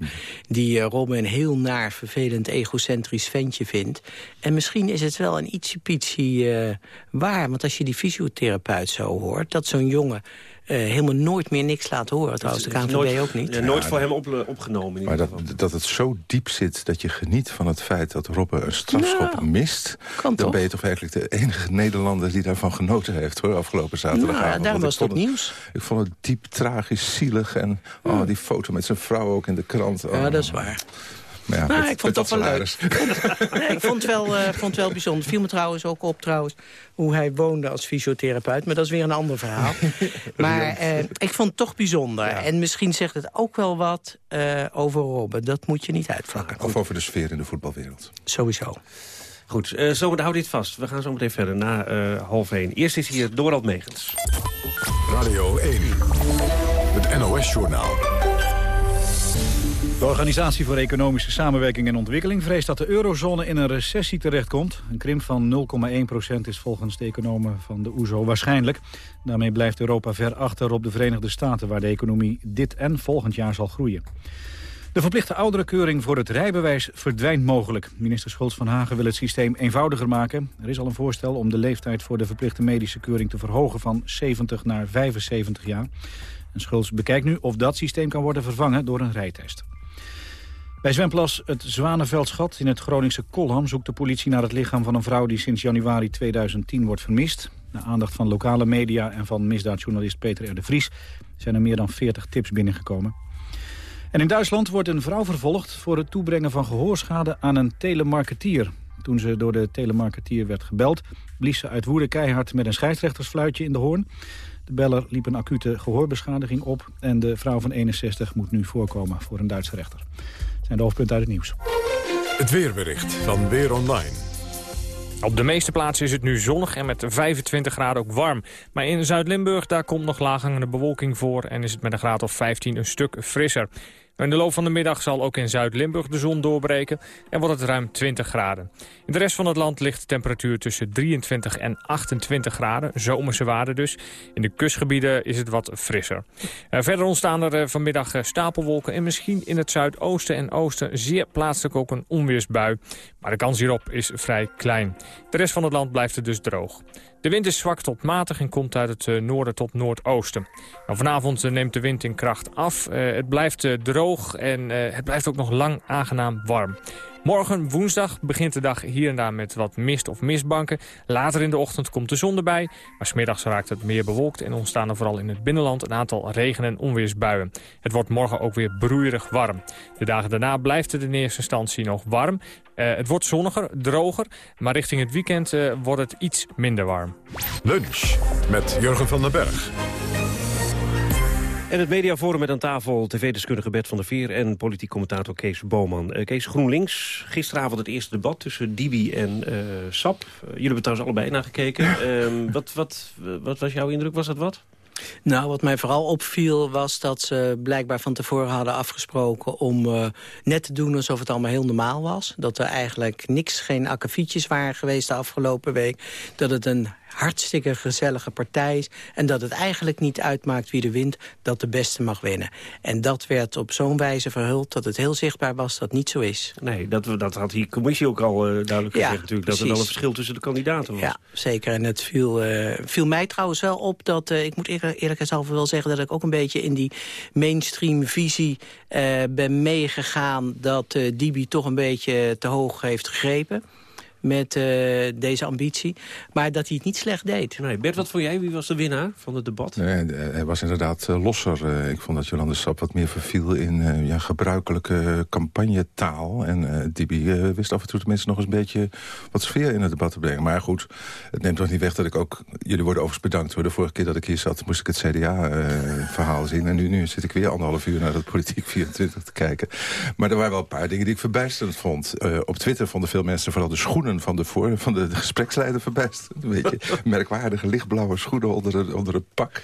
die Robben een heel naar, vervelend, egocentrisch ventje vindt. En misschien is het wel een ietsje uh, waar. Want als je die fysiotherapeut zo hoort... dat zo'n jongen uh, helemaal nooit meer niks laat horen. Trouwens, de KNVB nooit, ook niet. Ja, nooit voor hem op, opgenomen. Maar dat, dat het zo diep zit dat je geniet van het feit dat Robben een strafschop nou, mist... dan ben je toch eigenlijk de enige Nederlander die daarvan genoten heeft, hoor, afgelopen zaterdagavond. Nou, daarom was het nieuws. Ik vond het diep tragisch, zielig en oh, die foto met zijn vrouw ook in de krant. Oh. Ja, dat is waar. Maar ja, nou, ik vond het toch wel leuk. nee, ik vond het wel, uh, vond het wel bijzonder. Het viel me trouwens ook op trouwens hoe hij woonde als fysiotherapeut. Maar dat is weer een ander verhaal. maar uh, ik vond het toch bijzonder. Ja. En misschien zegt het ook wel wat uh, over Robben. Dat moet je niet uitvlakken. Of over de sfeer in de voetbalwereld. Sowieso. Goed, uh, zo houd dit vast. We gaan zo meteen verder na half 1. Eerst is hier Dorald Megens. Radio 1, het NOS-journaal. De Organisatie voor Economische Samenwerking en Ontwikkeling vreest dat de eurozone in een recessie terechtkomt. Een krimp van 0,1% is volgens de economen van de OESO e waarschijnlijk. Daarmee blijft Europa ver achter op de Verenigde Staten... waar de economie dit en volgend jaar zal groeien. De verplichte ouderenkeuring voor het rijbewijs verdwijnt mogelijk. Minister Schultz van Hagen wil het systeem eenvoudiger maken. Er is al een voorstel om de leeftijd voor de verplichte medische keuring te verhogen... van 70 naar 75 jaar. En Schultz bekijkt nu of dat systeem kan worden vervangen door een rijtest. Bij zwemplas het Zwanenveldschat in het Groningse Kolham... zoekt de politie naar het lichaam van een vrouw die sinds januari 2010 wordt vermist. Na aandacht van lokale media en van misdaadjournalist Peter R. de Vries... zijn er meer dan 40 tips binnengekomen. En in Duitsland wordt een vrouw vervolgd voor het toebrengen van gehoorschade aan een telemarketeer. Toen ze door de telemarketeer werd gebeld, blies ze uit woede keihard met een scheidsrechtersfluitje in de hoorn. De beller liep een acute gehoorbeschadiging op en de vrouw van 61 moet nu voorkomen voor een Duitse rechter zijn de hoofdpunten uit het nieuws. Het weerbericht van Weer Online. Op de meeste plaatsen is het nu zonnig en met 25 graden ook warm. Maar in Zuid-Limburg daar komt nog laaghangende bewolking voor... en is het met een graad of 15 een stuk frisser. In de loop van de middag zal ook in Zuid-Limburg de zon doorbreken en wordt het ruim 20 graden. In de rest van het land ligt de temperatuur tussen 23 en 28 graden, zomerse waarde dus. In de kustgebieden is het wat frisser. Uh, verder ontstaan er uh, vanmiddag uh, stapelwolken en misschien in het zuidoosten en oosten zeer plaatselijk ook een onweersbui. Maar de kans hierop is vrij klein. De rest van het land blijft het dus droog. De wind is zwak tot matig en komt uit het noorden tot noordoosten. Nou, vanavond neemt de wind in kracht af. het blijft droog en het blijft ook nog lang aangenaam warm. Morgen woensdag begint de dag hier en daar met wat mist of mistbanken. Later in de ochtend komt de zon erbij. Maar smiddags raakt het meer bewolkt en ontstaan er vooral in het binnenland een aantal regen- en onweersbuien. Het wordt morgen ook weer broeierig warm. De dagen daarna blijft het in eerste instantie nog warm. Uh, het wordt zonniger, droger, maar richting het weekend uh, wordt het iets minder warm. Lunch met Jurgen van den Berg. En het mediaforum met aan tafel tv-deskundige Bert van der Veer... en politiek commentator Kees Boman. Uh, Kees GroenLinks, gisteravond het eerste debat tussen Dibi en uh, Sap. Uh, jullie hebben trouwens allebei naar gekeken. Ehm, wat, wat, wat was jouw indruk? Was dat wat? Nou, wat mij vooral opviel was dat ze blijkbaar van tevoren hadden afgesproken... om uh, net te doen alsof het allemaal heel normaal was. Dat er eigenlijk niks, geen akkefietjes waren geweest de afgelopen week. Dat het een hartstikke gezellige partij is. En dat het eigenlijk niet uitmaakt wie er wint, dat de beste mag winnen. En dat werd op zo'n wijze verhuld dat het heel zichtbaar was dat niet zo is. Nee, dat, dat had die commissie ook al uh, duidelijk gezegd natuurlijk. Dat er wel een verschil tussen de kandidaten was. Ja, zeker. En het viel, uh, viel mij trouwens wel op dat, uh, ik moet eerlijk, eerlijk gezegd wel zeggen... dat ik ook een beetje in die mainstream visie ben meegegaan... dat Dibi toch een beetje te hoog heeft gegrepen met uh, deze ambitie. Maar dat hij het niet slecht deed. Nee, Bert, wat vond jij? Wie was de winnaar van het debat? Nee, hij was inderdaad uh, losser. Uh, ik vond dat Jolande Sap wat meer verviel in ja, gebruikelijke campagnetaal. En Dibi wist af en toe tenminste nog eens een beetje wat sfeer in het debat te brengen. Maar goed, het neemt toch niet weg dat ik ook... Jullie worden overigens bedankt hoor. De vorige keer dat ik hier zat moest ik het CDA-verhaal zien. En nu, nu zit ik weer anderhalf uur naar dat Politiek 24 te kijken. Maar er waren wel een paar dingen die ik verbijsterend vond. op Twitter vonden veel mensen vooral de schoenen van de, voor, van de, gespreksleider verbijst. Een beetje merkwaardige lichtblauwe schoenen onder een, onder een pak.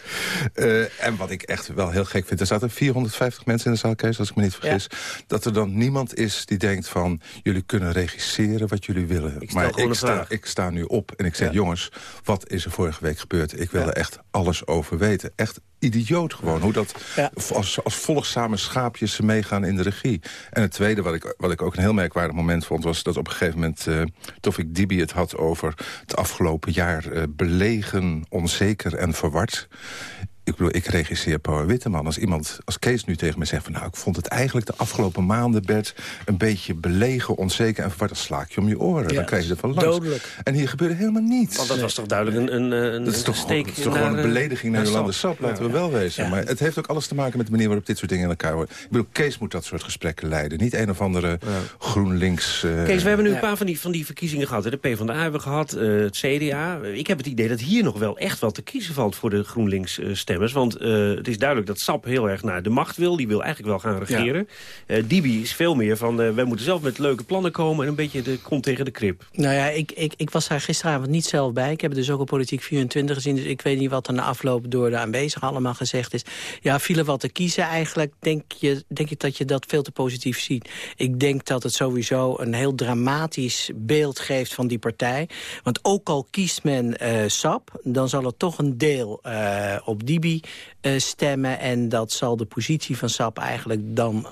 Uh, en wat ik echt wel heel gek vind... er zaten 450 mensen in de zaal, Kees, als ik me niet vergis... dat er dan niemand is die denkt van... jullie kunnen regisseren wat jullie willen. Ik maar ik sta, ik sta nu op en ik zeg... Ja. jongens, wat is er vorige week gebeurd? Ik wil er echt alles over weten. Echt idioot gewoon. Hoe dat ja. als, als volgzame schaapjes meegaan in de regie. En het tweede, wat ik, wat ik ook een heel merkwaardig moment vond... was dat op een gegeven moment uh, Tofik Dibi het had over het afgelopen jaar... Uh, belegen, onzeker en verward ik bedoel, ik regisseer Paul Witteman. Als iemand, als Kees nu tegen me zegt van... nou, ik vond het eigenlijk de afgelopen maanden, Bert... een beetje belegen, onzeker en verward. Dan slaak je om je oren. Ja, dan krijg je er van langs. Dodelijk. En hier gebeurde helemaal niets. Want dat was toch duidelijk een, een, een dat is toch, steek Dat is toch gewoon een belediging naar Jolande Sap, laten we wel wezen. Maar het heeft ook alles te maken met de manier waarop dit soort dingen in elkaar worden. Ik bedoel, Kees moet dat soort gesprekken leiden. Niet een of andere GroenLinks... Uh... Kees, we hebben nu een paar van die, van die verkiezingen gehad. De PvdA hebben we gehad, uh, het CDA. Ik heb het idee dat hier nog wel echt wat te kiezen valt voor de Want... Uh, het is duidelijk dat SAP heel erg naar de macht wil. Die wil eigenlijk wel gaan regeren. Ja. Uh, Dibi is veel meer van, uh, wij moeten zelf met leuke plannen komen... en een beetje de kont tegen de krip. Nou ja, ik, ik, ik was daar gisteravond niet zelf bij. Ik heb dus ook op Politiek 24 gezien. Dus ik weet niet wat er na afloop door de aanwezigen allemaal gezegd is. Ja, viel er wat te kiezen eigenlijk. Denk, je, denk ik dat je dat veel te positief ziet. Ik denk dat het sowieso een heel dramatisch beeld geeft van die partij. Want ook al kiest men uh, SAP... dan zal er toch een deel op Dibi stemmen. En dat zal de positie van SAP eigenlijk dan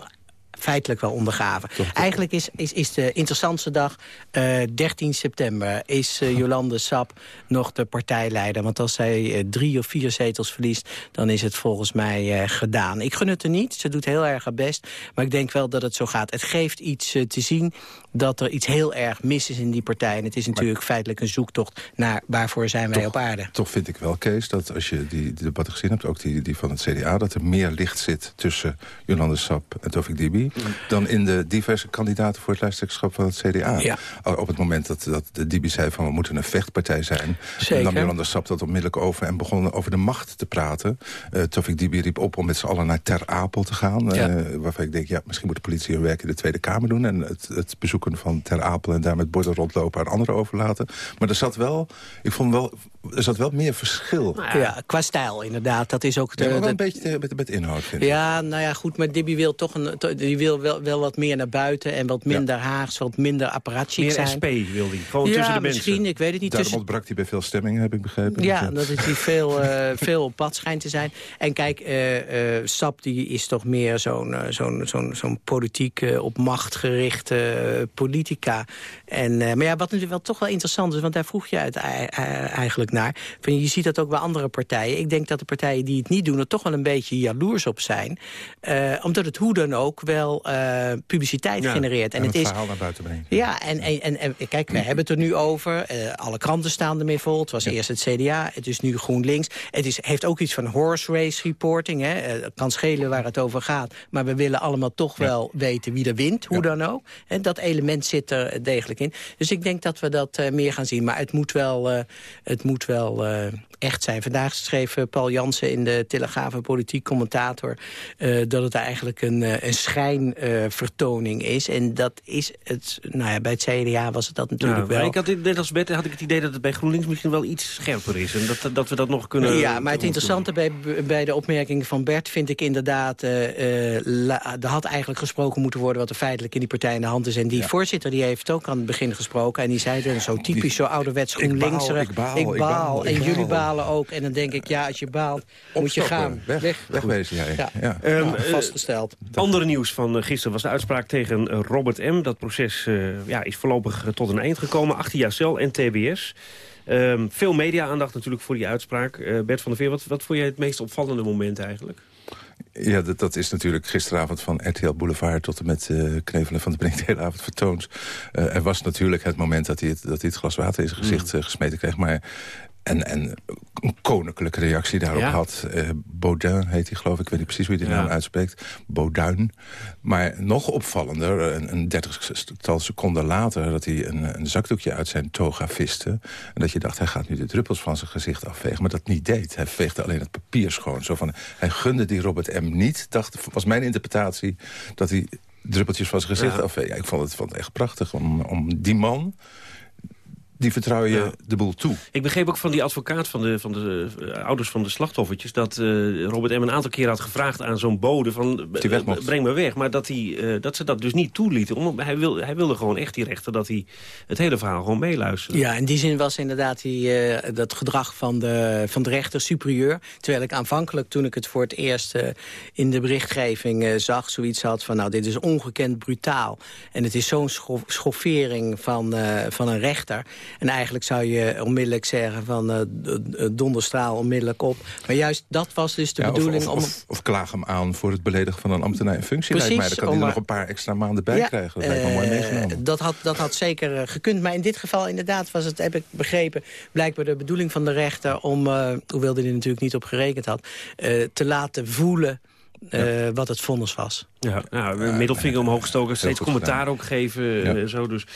feitelijk wel ondergaven. Eigenlijk is, is, is de interessantste dag, uh, 13 september... is uh, Jolande Sap nog de partijleider. Want als zij uh, drie of vier zetels verliest... dan is het volgens mij gedaan. Ik gun het er niet, ze doet heel erg haar best. Maar ik denk wel dat het zo gaat. Het geeft iets te zien dat er iets heel erg mis is in die partij. En het is natuurlijk maar, feitelijk een zoektocht naar waarvoor zijn wij toch, op aarde. Toch vind ik wel, Kees, dat als je die, die debatten gezien hebt... ook die, die van het CDA, dat er meer licht zit tussen Jolande Sap en Tofik Dibi... dan in de diverse kandidaten voor het lijsttrekkerschap van het CDA. Ja. Op het moment dat, dat de Dibi zei van we moeten een vechtpartij zijn... Zeker. nam Jolande Sap dat onmiddellijk over en begon over de macht te praten. Uh, Tofik Dibi riep op om met z'n allen naar Ter Apel te gaan. Ja. Uh, waarvan ik denk, ja, misschien moet de politie hun werk in de Tweede Kamer doen... en het, het van Ter Apel en daar met borden rondlopen aan anderen overlaten. Maar er zat wel, ik vond wel, er zat wel meer verschil. Nou ja, qua stijl inderdaad. Dat is ook de, ja, wel de, een beetje met, met inhoud, vind Ja, nou ja, goed, maar Dibi wil toch een, die wil wel, wel wat meer naar buiten en wat minder ja. Haags, wat minder apparatchik meer zijn. SP wil hij, gewoon ja, tussen de misschien, mensen. ik weet het niet. Daarom tussen... ontbrak hij bij veel stemmingen, heb ik begrepen. Ja, dat is hij veel, uh, veel op pad schijnt te zijn. En kijk, uh, uh, Sap die is toch meer zo'n zo'n zo'n zo'n politiek op macht gerichte politica. En, maar ja, wat natuurlijk wel toch wel interessant is, want daar vroeg je uit eigenlijk naar. Van, je ziet dat ook bij andere partijen. Ik denk dat de partijen die het niet doen... er toch wel een beetje jaloers op zijn. Uh, omdat het hoe dan ook wel uh, publiciteit genereert. En, en het, het verhaal naar buiten brengt. Ja, en, en, en, kijk, we hebben het er nu over. Uh, alle kranten staan ermee vol. Het was eerst het CDA, het is nu GroenLinks. Het is, heeft ook iets van horse race reporting. Hè. Het kan schelen waar het over gaat. Maar we willen allemaal toch wel weten wie er wint, hoe dan ook. En dat element zit er degelijk in. Dus ik denk dat we dat meer gaan zien. Maar het moet wel, het moet wel uh, echt zijn. Vandaag schreef Paul Jansen in de Telegraaf, politiek commentator... dat het eigenlijk een, een schijnvertoning is. En dat is het... Nou ja, bij het CDA was het dat natuurlijk wel. Ik had, net als Bette had ik het idee dat het bij GroenLinks misschien wel iets scherper is. En dat, dat we dat nog kunnen... Ja, maar het interessante bij, bij de opmerking van Bert vind ik inderdaad... er had eigenlijk gesproken moeten worden wat er feitelijk in die partij in de hand is. En die voorzitter die heeft ook aan het begin gesproken. En die zei dan zo typisch, zo ouderwets GroenLinks. Ik, ik, baal, ik baal. En jullie balen ook. En dan denk ik, ja, als je baalt, moet je gaan. Weg, weg wegwezen, ja. ja. ja. Um, vastgesteld. andere nieuws van gisteren was de uitspraak tegen Robert M. Dat proces uh, ja, is voorlopig tot een eind gekomen. 18 jaar cel en TBS. Um, veel media-aandacht natuurlijk voor die uitspraak. Uh, Bert van der Veer, wat, wat vond jij het meest opvallende moment eigenlijk? Ja, dat, dat, is natuurlijk gisteravond van RTL Boulevard... tot en met uh, Knevelen van de Brink de hele avond vertoond. Uh, er was natuurlijk het moment dat hij het, dat hij het glas water in zijn gezicht uh, gesmeten kreeg. Maar en, en een koninklijke reactie daarop ja. had. Uh, Baudin heet hij, geloof ik. Ik weet niet precies hoe hij die ja. naam uitspreekt. Baudin. Maar nog opvallender, een, een dertigtal seconden later... dat hij een, een, zakdoekje uit zijn toga viste. En dat je dacht, hij gaat nu de druppels van zijn gezicht afvegen. Maar dat niet deed. Hij veegde alleen het papier schoon. Zo van, hij gunde die Robert M. niet, dacht, was mijn interpretatie... dat hij druppeltjes van zijn gezicht ja. ik vond het, vond het echt prachtig om, om die man die vertrouw je ja. de boel toe. Ik begreep ook van die advocaat van de, van de uh, ouders van de slachtoffertjes... dat uh, Robert M. een aantal keer had gevraagd aan zo'n bode van... Uh, breng me weg, maar dat, hij, dat ze dat dus niet toelieten. Om, hij, wil, hij wilde gewoon echt die rechter dat hij het hele verhaal gewoon meeluisterde. Ja, in die zin was inderdaad die, dat gedrag van de, van de rechter superieur. Terwijl ik aanvankelijk, toen ik het voor het eerst in de berichtgeving zag... zoiets had van, nou, dit is ongekend brutaal. En het is zo'n schoffering van, van een rechter... En eigenlijk zou je onmiddellijk zeggen van uh, donderstraal onmiddellijk op. Maar juist dat was dus de ja, bedoeling of, om... Of, of, klaag hem aan voor het beledigen van een ambtenaar in functie. Precies, lijkt mij. Dan kan hij er nog een paar extra maanden bij ja, krijgen. Dat lijkt me mooi meegenomen. Dat had, dat had zeker gekund. Maar in dit geval inderdaad was het, heb ik begrepen... blijkbaar de bedoeling van de rechter om, hoewel hij er natuurlijk niet op gerekend had... Te laten voelen uh, wat het vonnis was. Ja, nou, middelvinger omhoog stoken, steeds commentaar ook geven. Ja. Uh, zo dus.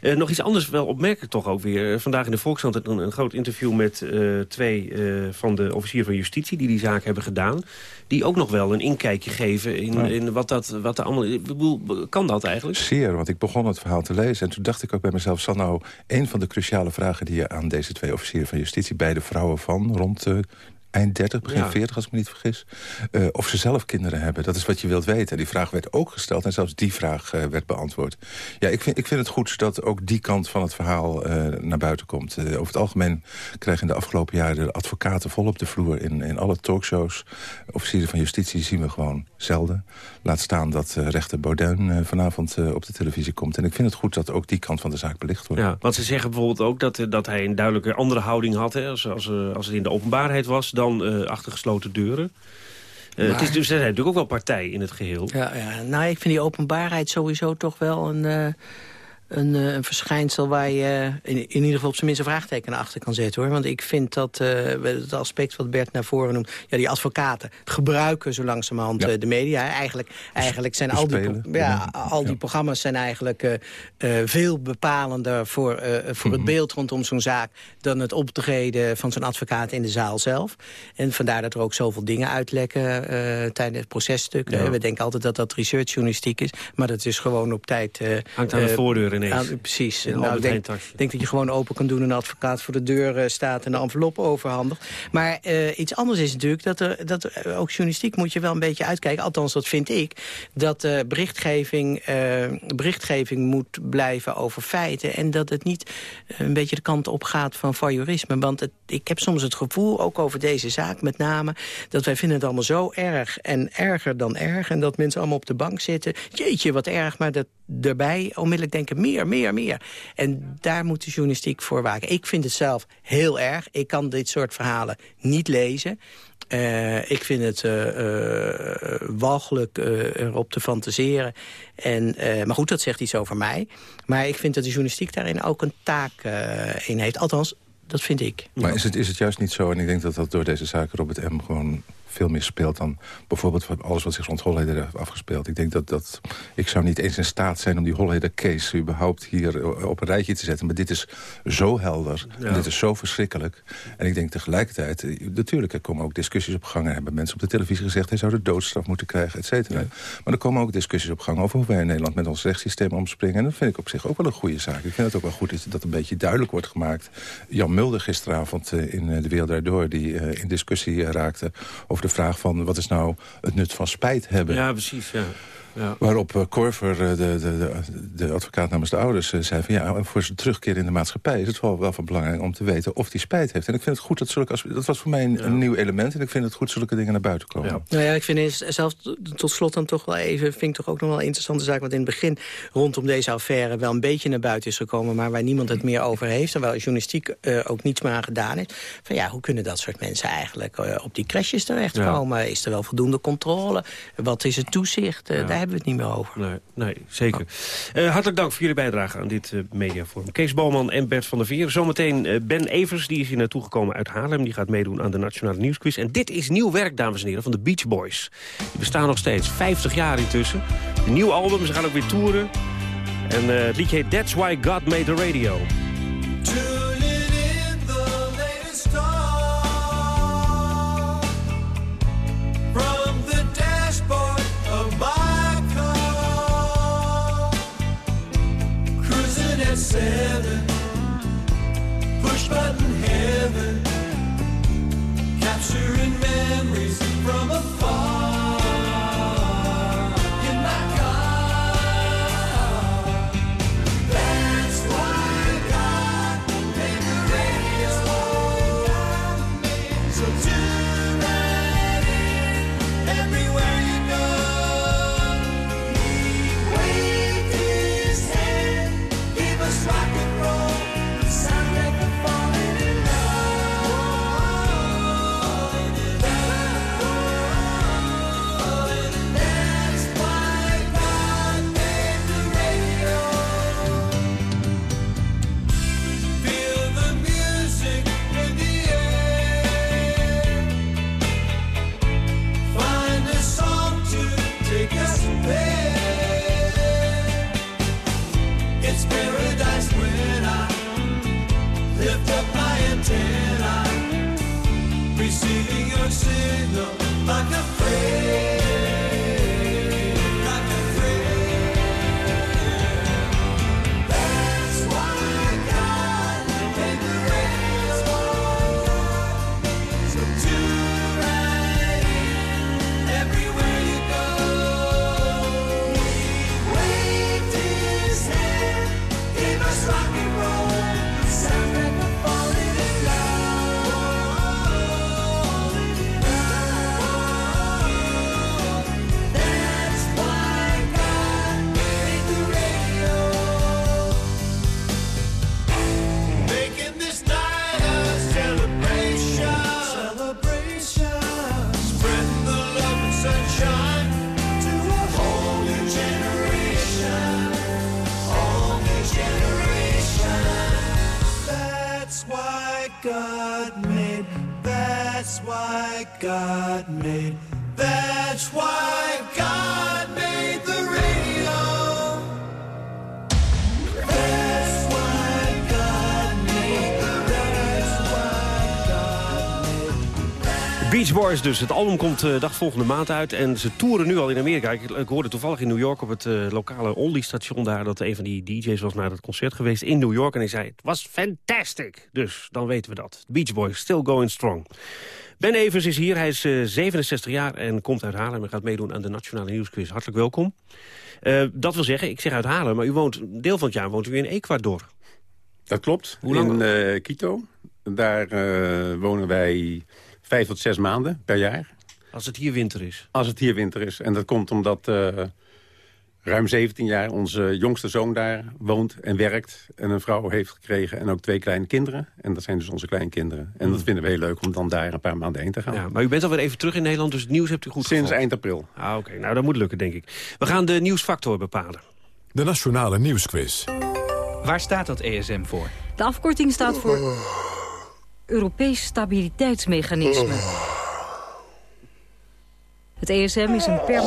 Uh, nog iets anders wel opmerkelijk toch ook weer. vandaag in de Volkskrant een, een groot interview met twee van de officieren van justitie... die die zaak hebben gedaan. Die ook nog wel een inkijkje geven in, ja. in wat, dat, wat er allemaal... Ik bedoel, kan dat eigenlijk? Zeer, want ik begon het verhaal te lezen. En toen dacht ik ook bij mezelf... zal nou een van de cruciale vragen die je aan deze twee officieren van justitie... beide vrouwen van rond eind 30, begin ja. 40 als ik me niet vergis. Uh, of ze zelf kinderen hebben. Dat is wat je wilt weten. En die vraag werd ook gesteld en zelfs die vraag uh, werd beantwoord. Ja, ik vind, ik vind het goed dat ook die kant van het verhaal uh, naar buiten komt. over het algemeen krijgen de afgelopen jaren de advocaten vol op de vloer in, in alle talkshows. Officieren van justitie zien we gewoon zelden. Laat staan dat rechter Baudin vanavond op de televisie komt. En ik vind het goed dat ook die kant van de zaak belicht wordt. Ja, want ze zeggen bijvoorbeeld ook dat, dat hij een duidelijke andere houding had... Hè, als, als, als het in de openbaarheid was... Dan dan uh, achter gesloten deuren. Uh, het is dus, er zijn natuurlijk ook wel partijen in het geheel. Ja, ja, nou, ik vind die openbaarheid sowieso toch wel een... Een, een, verschijnsel waar je in, in, ieder geval op zijn minst een vraagteken achter kan zetten. hoor. Want ik vind dat uh, het aspect wat Bert naar voren noemt... ja, die advocaten gebruiken zo langzamerhand ja. de media. Eigenlijk, eigenlijk zijn al die, ja, al die programma's zijn eigenlijk uh, uh, veel bepalender... voor, voor mm -hmm. het beeld rondom zo'n zaak... dan het optreden van zo'n advocaat in de zaal zelf. En vandaar dat er ook zoveel dingen uitlekken tijdens processtukken. Ja. We denken altijd dat dat researchjournalistiek is. Maar dat is gewoon op tijd... Hangt aan de voordeur ineens. precies. nou, ik denk, denk, dat je gewoon open kan doen... en een advocaat voor de deur uh, staat en de envelop overhandigt. Maar uh, iets anders is natuurlijk dat er, dat er, ook journalistiek moet je wel een beetje uitkijken. Althans, dat vind ik. Dat uh, berichtgeving, berichtgeving moet blijven over feiten. En dat het niet een beetje de kant op gaat van voyeurisme. Want het, ik heb soms het gevoel, ook over deze zaak met name... dat wij vinden het allemaal zo erg en erger dan erg. En dat mensen allemaal op de bank zitten. Jeetje, wat erg, maar dat erbij onmiddellijk denken meer, meer, meer. En daar moet de journalistiek voor waken. Ik vind het zelf heel erg. Ik kan dit soort verhalen niet lezen. Uh, ik vind het uh, uh, walgelijk erop te fantaseren. En, maar goed, dat zegt iets over mij. Maar ik vind dat de journalistiek daarin ook een taak in heeft. Althans, dat vind ik. Maar is het, is het juist niet zo, en ik denk dat dat door deze zaken Robert M. gewoon veel meer speelt dan bijvoorbeeld alles wat zich rond Holleder heeft afgespeeld. Ik denk dat, dat ik zou niet eens in staat zijn om die Holleder case überhaupt hier op een rijtje te zetten. Maar dit is zo helder en dit is zo verschrikkelijk. En ik denk tegelijkertijd, eh, natuurlijk er komen ook discussies op gang. Er hebben mensen op de televisie gezegd, hij zou de doodstraf moeten krijgen, et cetera. Maar er komen ook discussies op gang over hoe wij in Nederland met ons rechtssysteem omspringen. En dat vind ik op zich ook wel een goede zaak. Ik vind het ook wel goed dat dat een beetje duidelijk wordt gemaakt. Jan Mulder gisteravond eh, in eh, De Wereld Daardoor, die in discussie raakte over de vraag van wat is nou het nut van spijt hebben. Ja, precies, ja. Ja. Waarop uh, Korver, uh, de, de, de, de, advocaat namens de ouders, uh, zei van ja, voor zijn terugkeer in de maatschappij is het wel, wel van belangrijk om te weten of hij spijt heeft. En ik vind het goed dat zulke, dat was voor mij een, een, nieuw element en ik vind het goed zulke dingen naar buiten komen. Ja. Nou ja, ik vind zelf tot slot dan toch wel even, vind ik toch ook nog wel een interessante zaak, want in het begin rondom deze affaire wel een beetje naar buiten is gekomen, maar waar niemand het meer over heeft en waar journalistiek ook niets meer aan gedaan heeft. Van ja, hoe kunnen dat soort mensen eigenlijk op die crashes terechtkomen? Ja. Is er wel voldoende controle? Wat is het toezicht? Daar hebben we het niet meer over. Nee, nee zeker. Uh, hartelijk dank voor jullie bijdrage aan dit uh, mediaforum. Kees Boman en Bert van der Veer. Zometeen uh, Ben Evers, die is hier naartoe gekomen uit Haarlem. Die gaat meedoen aan de Nationale Nieuwsquiz. En dit is nieuw werk, dames en heren, van de Beach Boys. Die bestaan nog steeds, 50 jaar intussen. Een nieuw album, ze gaan ook weer toeren. En het liedje heet That's Why God Made the Radio. Seven, push button heaven, capturing memories from afar. Boys dus. Het album komt uh, dag volgende maand uit en ze toeren nu al in Amerika. Ik, hoorde toevallig in New York op het uh, lokale Oldie-station daar... dat een van die DJ's was naar het concert geweest in New York. En hij zei, het was fantastic. Dus dan weten we dat. Beach Boys, still going strong. Ben Evers is hier, hij is uh, eh, 67 jaar en komt uit Haarlem... en gaat meedoen aan de Nationale Nieuwsquiz. Hartelijk welkom. dat wil zeggen, ik zeg uit Haarlem, maar u woont een deel van het jaar woont u in Ecuador. Dat klopt, Hoe lang? in Quito. Daar wonen wij vijf tot zes maanden per jaar. Als het hier winter is? Als het hier winter is. En dat komt omdat ruim 17 jaar. Onze jongste zoon daar woont en werkt. En een vrouw heeft gekregen en ook twee kleine kinderen. En dat zijn dus onze kleinkinderen. En dat vinden we heel leuk om dan daar een paar maanden heen te gaan. Ja, maar u bent alweer even terug in Nederland, dus het nieuws hebt u goed Sinds gevolgd. eind april. Ah, Oké, nou dat moet lukken, denk ik. We gaan de nieuwsfactor bepalen. De Nationale Nieuwsquiz. Waar staat dat ESM voor? De afkorting staat voor Europees Stabiliteitsmechanisme. Het ESM is een per...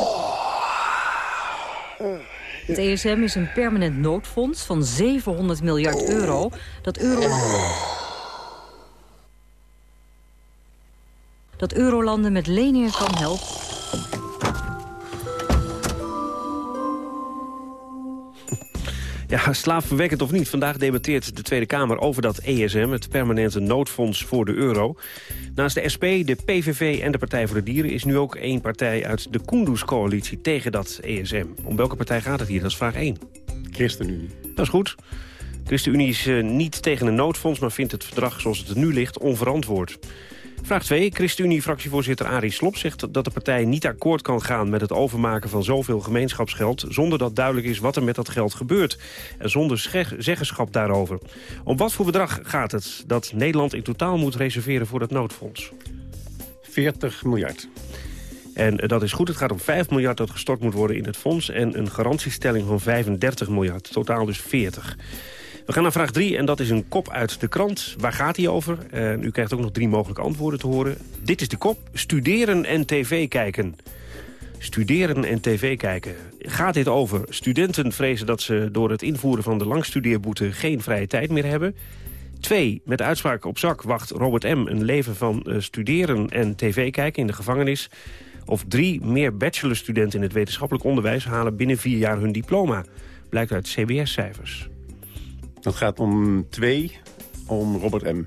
Het ESM is een permanent noodfonds van 700 miljard euro... dat dat eurolanden met leningen kan helpen... Ja, slaapverwekkend of niet. Vandaag debatteert de Tweede Kamer over dat ESM... het permanente noodfonds voor de euro. Naast de SP, de PVV en de Partij voor de Dieren... is nu ook één partij uit de Kunduz-coalitie tegen dat ESM. Om welke partij gaat het hier? Dat is vraag 1. ChristenUnie. Dat is goed. ChristenUnie is eh, niet tegen een noodfonds... maar vindt het verdrag zoals het er nu ligt onverantwoord. Vraag 2. ChristenUnie-fractievoorzitter Arie Slob zegt dat de partij niet akkoord kan gaan met het overmaken van zoveel gemeenschapsgeld... zonder dat duidelijk is wat er met dat geld gebeurt. En zonder zeg- zeggenschap daarover. Om wat voor bedrag gaat het dat Nederland in totaal moet reserveren voor het noodfonds? 40 miljard. En eh, dat is goed. Het gaat om 5 miljard dat gestort moet worden in het fonds... en een garantiestelling van 35 miljard. Totaal dus 40. We gaan naar vraag 3 en dat is een kop uit de krant. Waar gaat die over? U krijgt ook nog drie mogelijke antwoorden te horen. Dit is de kop. Studeren en tv kijken. Studeren en tv kijken. Gaat dit over? Studenten vrezen dat ze door het invoeren van de langstudeerboete... geen vrije tijd meer hebben. Twee, met uitspraak op zak wacht Robert M. een leven van eh, studeren en tv kijken in de gevangenis. Of drie, meer bachelorstudenten in het wetenschappelijk onderwijs... halen binnen vier jaar hun diploma. Blijkt uit CBS-cijfers. Dat gaat om twee, om Robert M.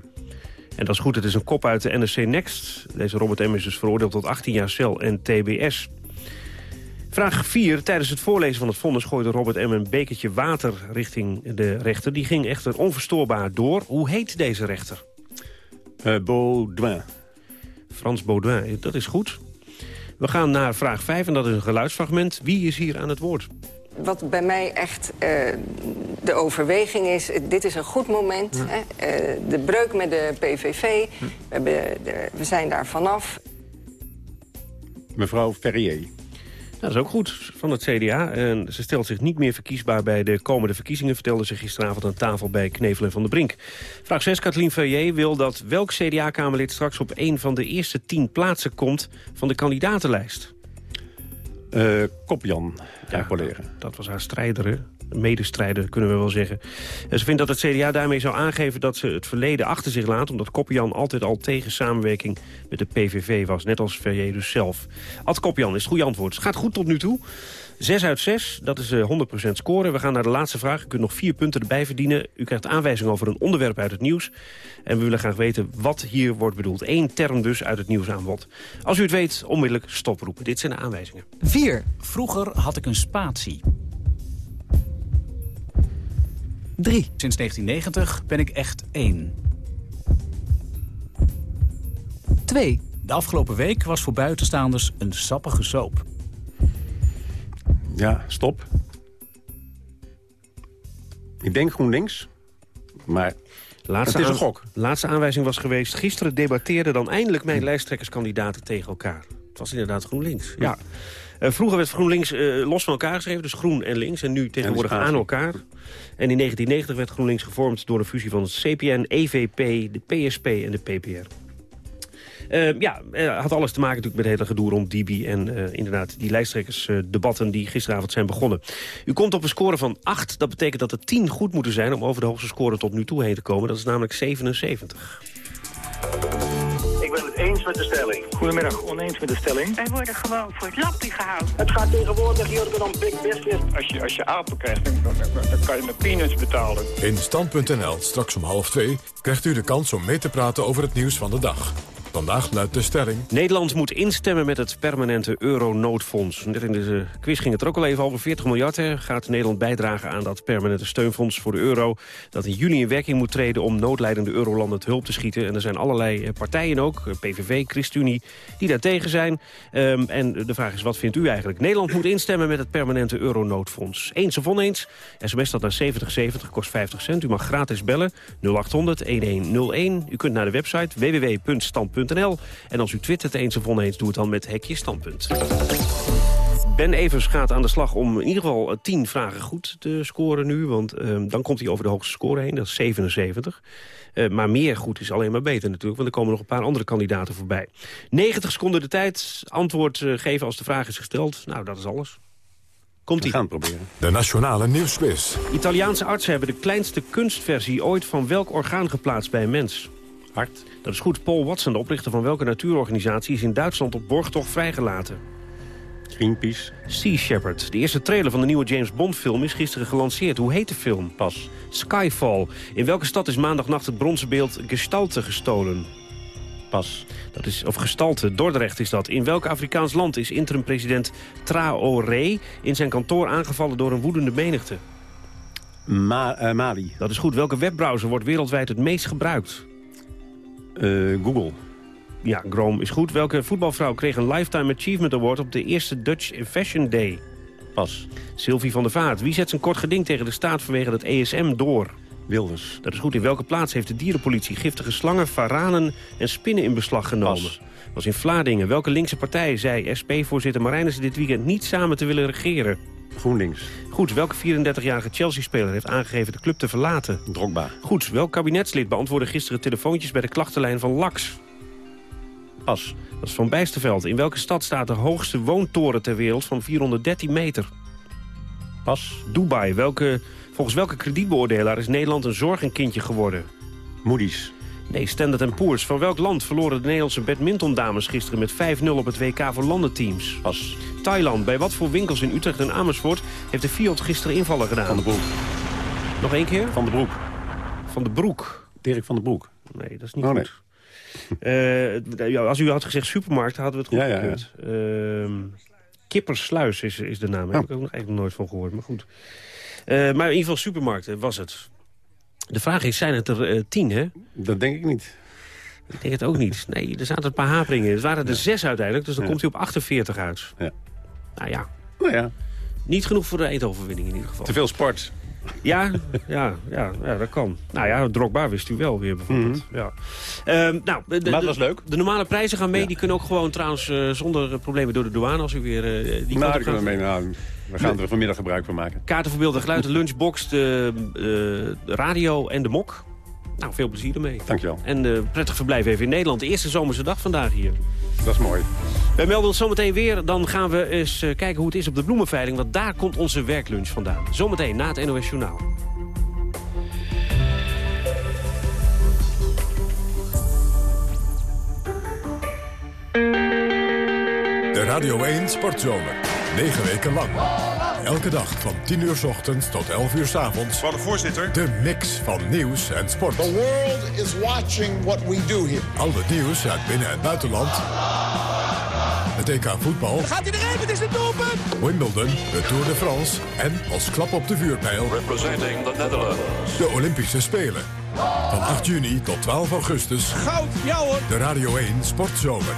En dat is goed, het is een kop uit de NRC Next. Deze Robert M. is dus veroordeeld tot 18 jaar cel en tbs. Vraag 4. Tijdens het voorlezen van het vonnis gooide Robert M. een bekertje water richting de rechter. Die ging echter onverstoorbaar door. Hoe heet deze rechter? Uh, Baudouin. Frans Baudouin, dat is goed. We gaan naar vraag 5 en dat is een geluidsfragment. Wie is hier aan het woord? Wat bij mij echt uh, de overweging is, dit is een goed moment. Hè? Uh, de breuk met de PVV, we, hebben de, we zijn daar vanaf. Mevrouw Ferrier. Dat is ook goed van het CDA. En ze stelt zich niet meer verkiesbaar bij de komende verkiezingen... vertelde ze gisteravond aan tafel bij Knevel en Van der Brink. Vraag 6. Kathleen Ferrier wil dat welk CDA-kamerlid straks op een van de eerste tien plaatsen komt... van de kandidatenlijst. Uh, Kopjan, ja, collega. Dat was haar strijder, medestrijder, kunnen we wel zeggen. En ze vindt dat het CDA daarmee zou aangeven dat ze het verleden achter zich laat... omdat Kopjan altijd al tegen samenwerking met de PVV was. Net als Verrier dus zelf. Ad Kopjan is het goede antwoord. Het gaat goed tot nu toe. 6 uit 6, dat is uh, 100% scoren. We gaan naar de laatste vraag. U kunt nog vier punten erbij verdienen. U krijgt aanwijzing over een onderwerp uit het nieuws. En we willen graag weten wat hier wordt bedoeld. Eén term dus uit het nieuwsaanbod. Als u het weet, onmiddellijk stoproepen. Dit zijn de aanwijzingen. 4. Vroeger had ik een spatie. 3. Sinds 1990 ben ik echt 1. 2. De afgelopen week was voor buitenstaanders een sappige soap. Ja, stop. Ik denk GroenLinks, maar laatste het is een gok. Laatste aanwijzing was geweest... gisteren debatteerden dan eindelijk mijn lijsttrekkerskandidaten tegen elkaar. Het was inderdaad GroenLinks, ja. Uh, vroeger werd GroenLinks uh, los van elkaar geschreven, dus groen en links. En nu tegenwoordig en aan elkaar. En in 1990 werd GroenLinks gevormd door de fusie van het CPN, EVP, de PSP en de PPR. Uh, ja, uh, had alles te maken natuurlijk met het hele gedoe rond Dibi... en uh, inderdaad die lijsttrekkersdebatten die gisteravond zijn begonnen. U komt op een score van 8. Dat betekent dat er 10 goed moeten zijn om over de hoogste score tot nu toe heen te komen. Dat is namelijk 77. Ik ben het eens met de stelling. Goedemiddag, oneens met de stelling. Wij worden gewoon voor het lappie gehouden. Het gaat tegenwoordig hier om big business. Als je, als je apen krijgt, dan, dan, dan kan je met peanuts betalen. In Stand.nl, straks om half twee, krijgt u de kans om mee te praten over het nieuws van de dag. Vandaag luidt de stelling... Nederland moet instemmen met het permanente euronoodfonds. Net in de quiz ging het er ook al even over. 40 miljard hè, gaat Nederland bijdragen aan dat permanente steunfonds voor de euro... dat in juni in werking moet treden om noodlijdende eurolanden te hulp te schieten. En er zijn allerlei partijen ook, PVV, ChristenUnie, die daar tegen zijn. Um, en de vraag is, wat vindt u eigenlijk? Nederland moet instemmen met het permanente euronoodfonds. Eens of oneens? SMS dat naar 7070, kost 50 cent. U mag gratis bellen, 0800 1101. U kunt naar de website www.stand.nl. En als u twittert eens of oneens, doe het dan met hekje standpunt. Ben Evers gaat aan de slag om in ieder geval 10 vragen goed te scoren nu. Want uh, dan komt hij over de hoogste score heen, dat is 77. Uh, maar meer goed is alleen maar beter natuurlijk, want er komen nog een paar andere kandidaten voorbij. 90 seconden de tijd, antwoord uh, geven als de vraag is gesteld. Nou, dat is alles. Komt-ie. We gaan het proberen. De Nationale Nieuwsquiz. Italiaanse artsen hebben de kleinste kunstversie ooit van welk orgaan geplaatst bij een mens? Hart. Dat is goed. Paul Watson, de oprichter van welke natuurorganisatie... is in Duitsland op borgtocht vrijgelaten? Greenpeace. Sea Shepherd. De eerste trailer van de nieuwe James Bond film is gisteren gelanceerd. Hoe heet de film? Pas. Skyfall. In welke stad is maandagnacht het bronzen beeld Gestalte gestolen? Pas. Dat is, of Gestalte, Dordrecht is dat. In welk Afrikaans land is interim-president Traoré in zijn kantoor aangevallen door een woedende menigte? Ma uh, Mali. Dat is goed. Welke webbrowser wordt wereldwijd het meest gebruikt? Uh, Google. Ja, Chrome is goed. Welke voetbalvrouw kreeg een Lifetime Achievement Award op de eerste Dutch Fashion Day? Pas. Sylvie van der Vaart. Wie zet zijn kort geding tegen de staat vanwege het ESM door? Wilders. Dat is goed. In welke plaats heeft de dierenpolitie giftige slangen, varanen en spinnen in beslag genomen? Pas. was in Vlaardingen. Welke linkse partij zei SP-voorzitter Marijnissen dit weekend niet samen te willen regeren? GroenLinks. Goed, welke 34-jarige Chelsea-speler heeft aangegeven de club te verlaten? Drogba. Goed, welk kabinetslid beantwoordde gisteren telefoontjes bij de klachtenlijn van LAX? Pas. Dat is van Bijsterveld. In welke stad staat de hoogste woontoren ter wereld van 413 meter? Pas. Dubai. Welke, volgens welke kredietbeoordelaar is Nederland een zorgenkindje geworden? Moody's. Nee, Standard Poor's. Van welk land verloren de Nederlandse badmintondames gisteren met 5-0 op het WK voor landenteams? Pas. Thailand. Bij wat voor winkels in Utrecht en Amersfoort heeft de Fiat gisteren invallen gedaan? Van de Broek. Nog één keer? Van de Broek. Van de Broek. Dirk van de Broek. Nee, dat is niet oh, goed. Nee. Uh, ja, als u had gezegd supermarkt, hadden we het goed ja, gekund. Ja, ja. uh, Kippersluis is, is de naam. Daar heb ik ook nog eigenlijk nooit van gehoord, maar goed. Uh, maar in ieder geval supermarkten was het. De vraag is, zijn het er uh, tien, hè? Dat denk ik niet. Ik denk het ook niet. Nee, er zaten een paar haperingen in. Het waren er ja. zes uiteindelijk, dus dan ja. komt hij op 48 uit. Ja. Nou ja. Nou ja. Niet genoeg voor de eetoverwinning in ieder geval. Te veel sport. Ja, ja, ja, ja, dat kan. Nou ja, Drogba wist u wel weer bijvoorbeeld. Mm -hmm. ja. um, nou, de, maar dat was leuk. De normale prijzen gaan mee. Ja. Die kunnen ook gewoon trouwens uh, zonder problemen door de douane als u weer uh, die nou, die kunnen mee. We gaan er vanmiddag gebruik van maken. Kaarten voor beeld en geluid, de lunchbox, de, uh, de radio en de mok. Nou, veel plezier ermee. Dankjewel. En uh, prettig verblijf even in Nederland. De eerste zomerse dag vandaag hier. Dat is mooi. Wij melden ons zometeen weer. Dan gaan we eens uh, kijken hoe het is op de bloemenveiling. Want daar komt onze werklunch vandaan. Zometeen na het NOS Journaal. De Radio 1 Sportzomer. 9 weken lang. Elke dag van 10 uur s ochtends tot 11 uur s avonds. Van de voorzitter. De mix van nieuws en sport. The world is watching what we do here. Al het nieuws uit binnen- en buitenland. Het EK voetbal. Dan gaat hij erin, het is een doelpunt. Wimbledon, de Tour de France en als klap op de vuurpijl... Representing the Netherlands. De Olympische Spelen. Van 8 juni tot 12 augustus. Goud, ja hoor. De Radio 1 Sportzomer.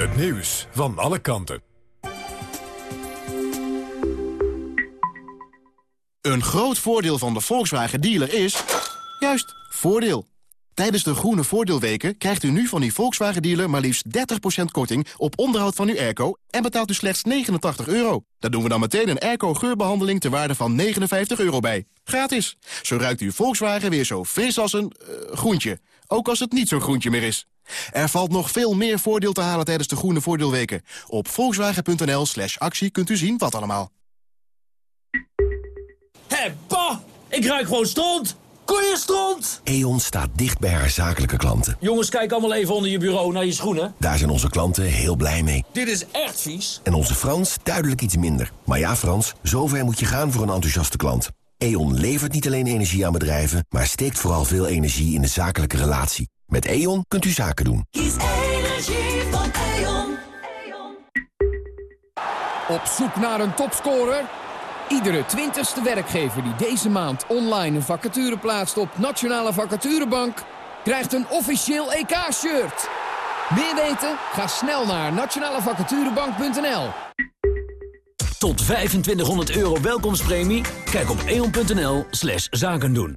Het nieuws van alle kanten. Een groot voordeel van de Volkswagen dealer is... juist, voordeel. Tijdens de groene voordeelweken krijgt u nu van die Volkswagen dealer... maar liefst 30% korting op onderhoud van uw airco... en betaalt u slechts 89 euro. Daar doen we dan meteen een airco-geurbehandeling... ter waarde van 59 euro bij. Gratis. Zo ruikt uw Volkswagen weer zo fris als een uh, groentje. Ook als het niet zo'n groentje meer is. Er valt nog veel meer voordeel te halen tijdens de groene voordeelweken. Op volkswagen.nl slash actie kunt u zien wat allemaal. Hé, hey, pa! Ik ruik gewoon stront! Koeienstront! E.ON staat dicht bij haar zakelijke klanten. Jongens, kijk allemaal even onder je bureau naar je schoenen. Daar zijn onze klanten heel blij mee. Dit is echt vies. En onze Frans duidelijk iets minder. Maar ja, Frans, zover moet je gaan voor een enthousiaste klant. E.ON levert niet alleen energie aan bedrijven... maar steekt vooral veel energie in de zakelijke relatie. Met E.ON kunt u zaken doen. Kies energie van E.ON. Op zoek naar een topscorer? Iedere twintigste werkgever die deze maand online een vacature plaatst op Nationale Vacaturebank... krijgt een officieel EK-shirt. Meer weten? Ga snel naar nationalevacaturebank.nl. Tot 2500 euro welkomstpremie? Kijk op eon.nl slash zaken doen.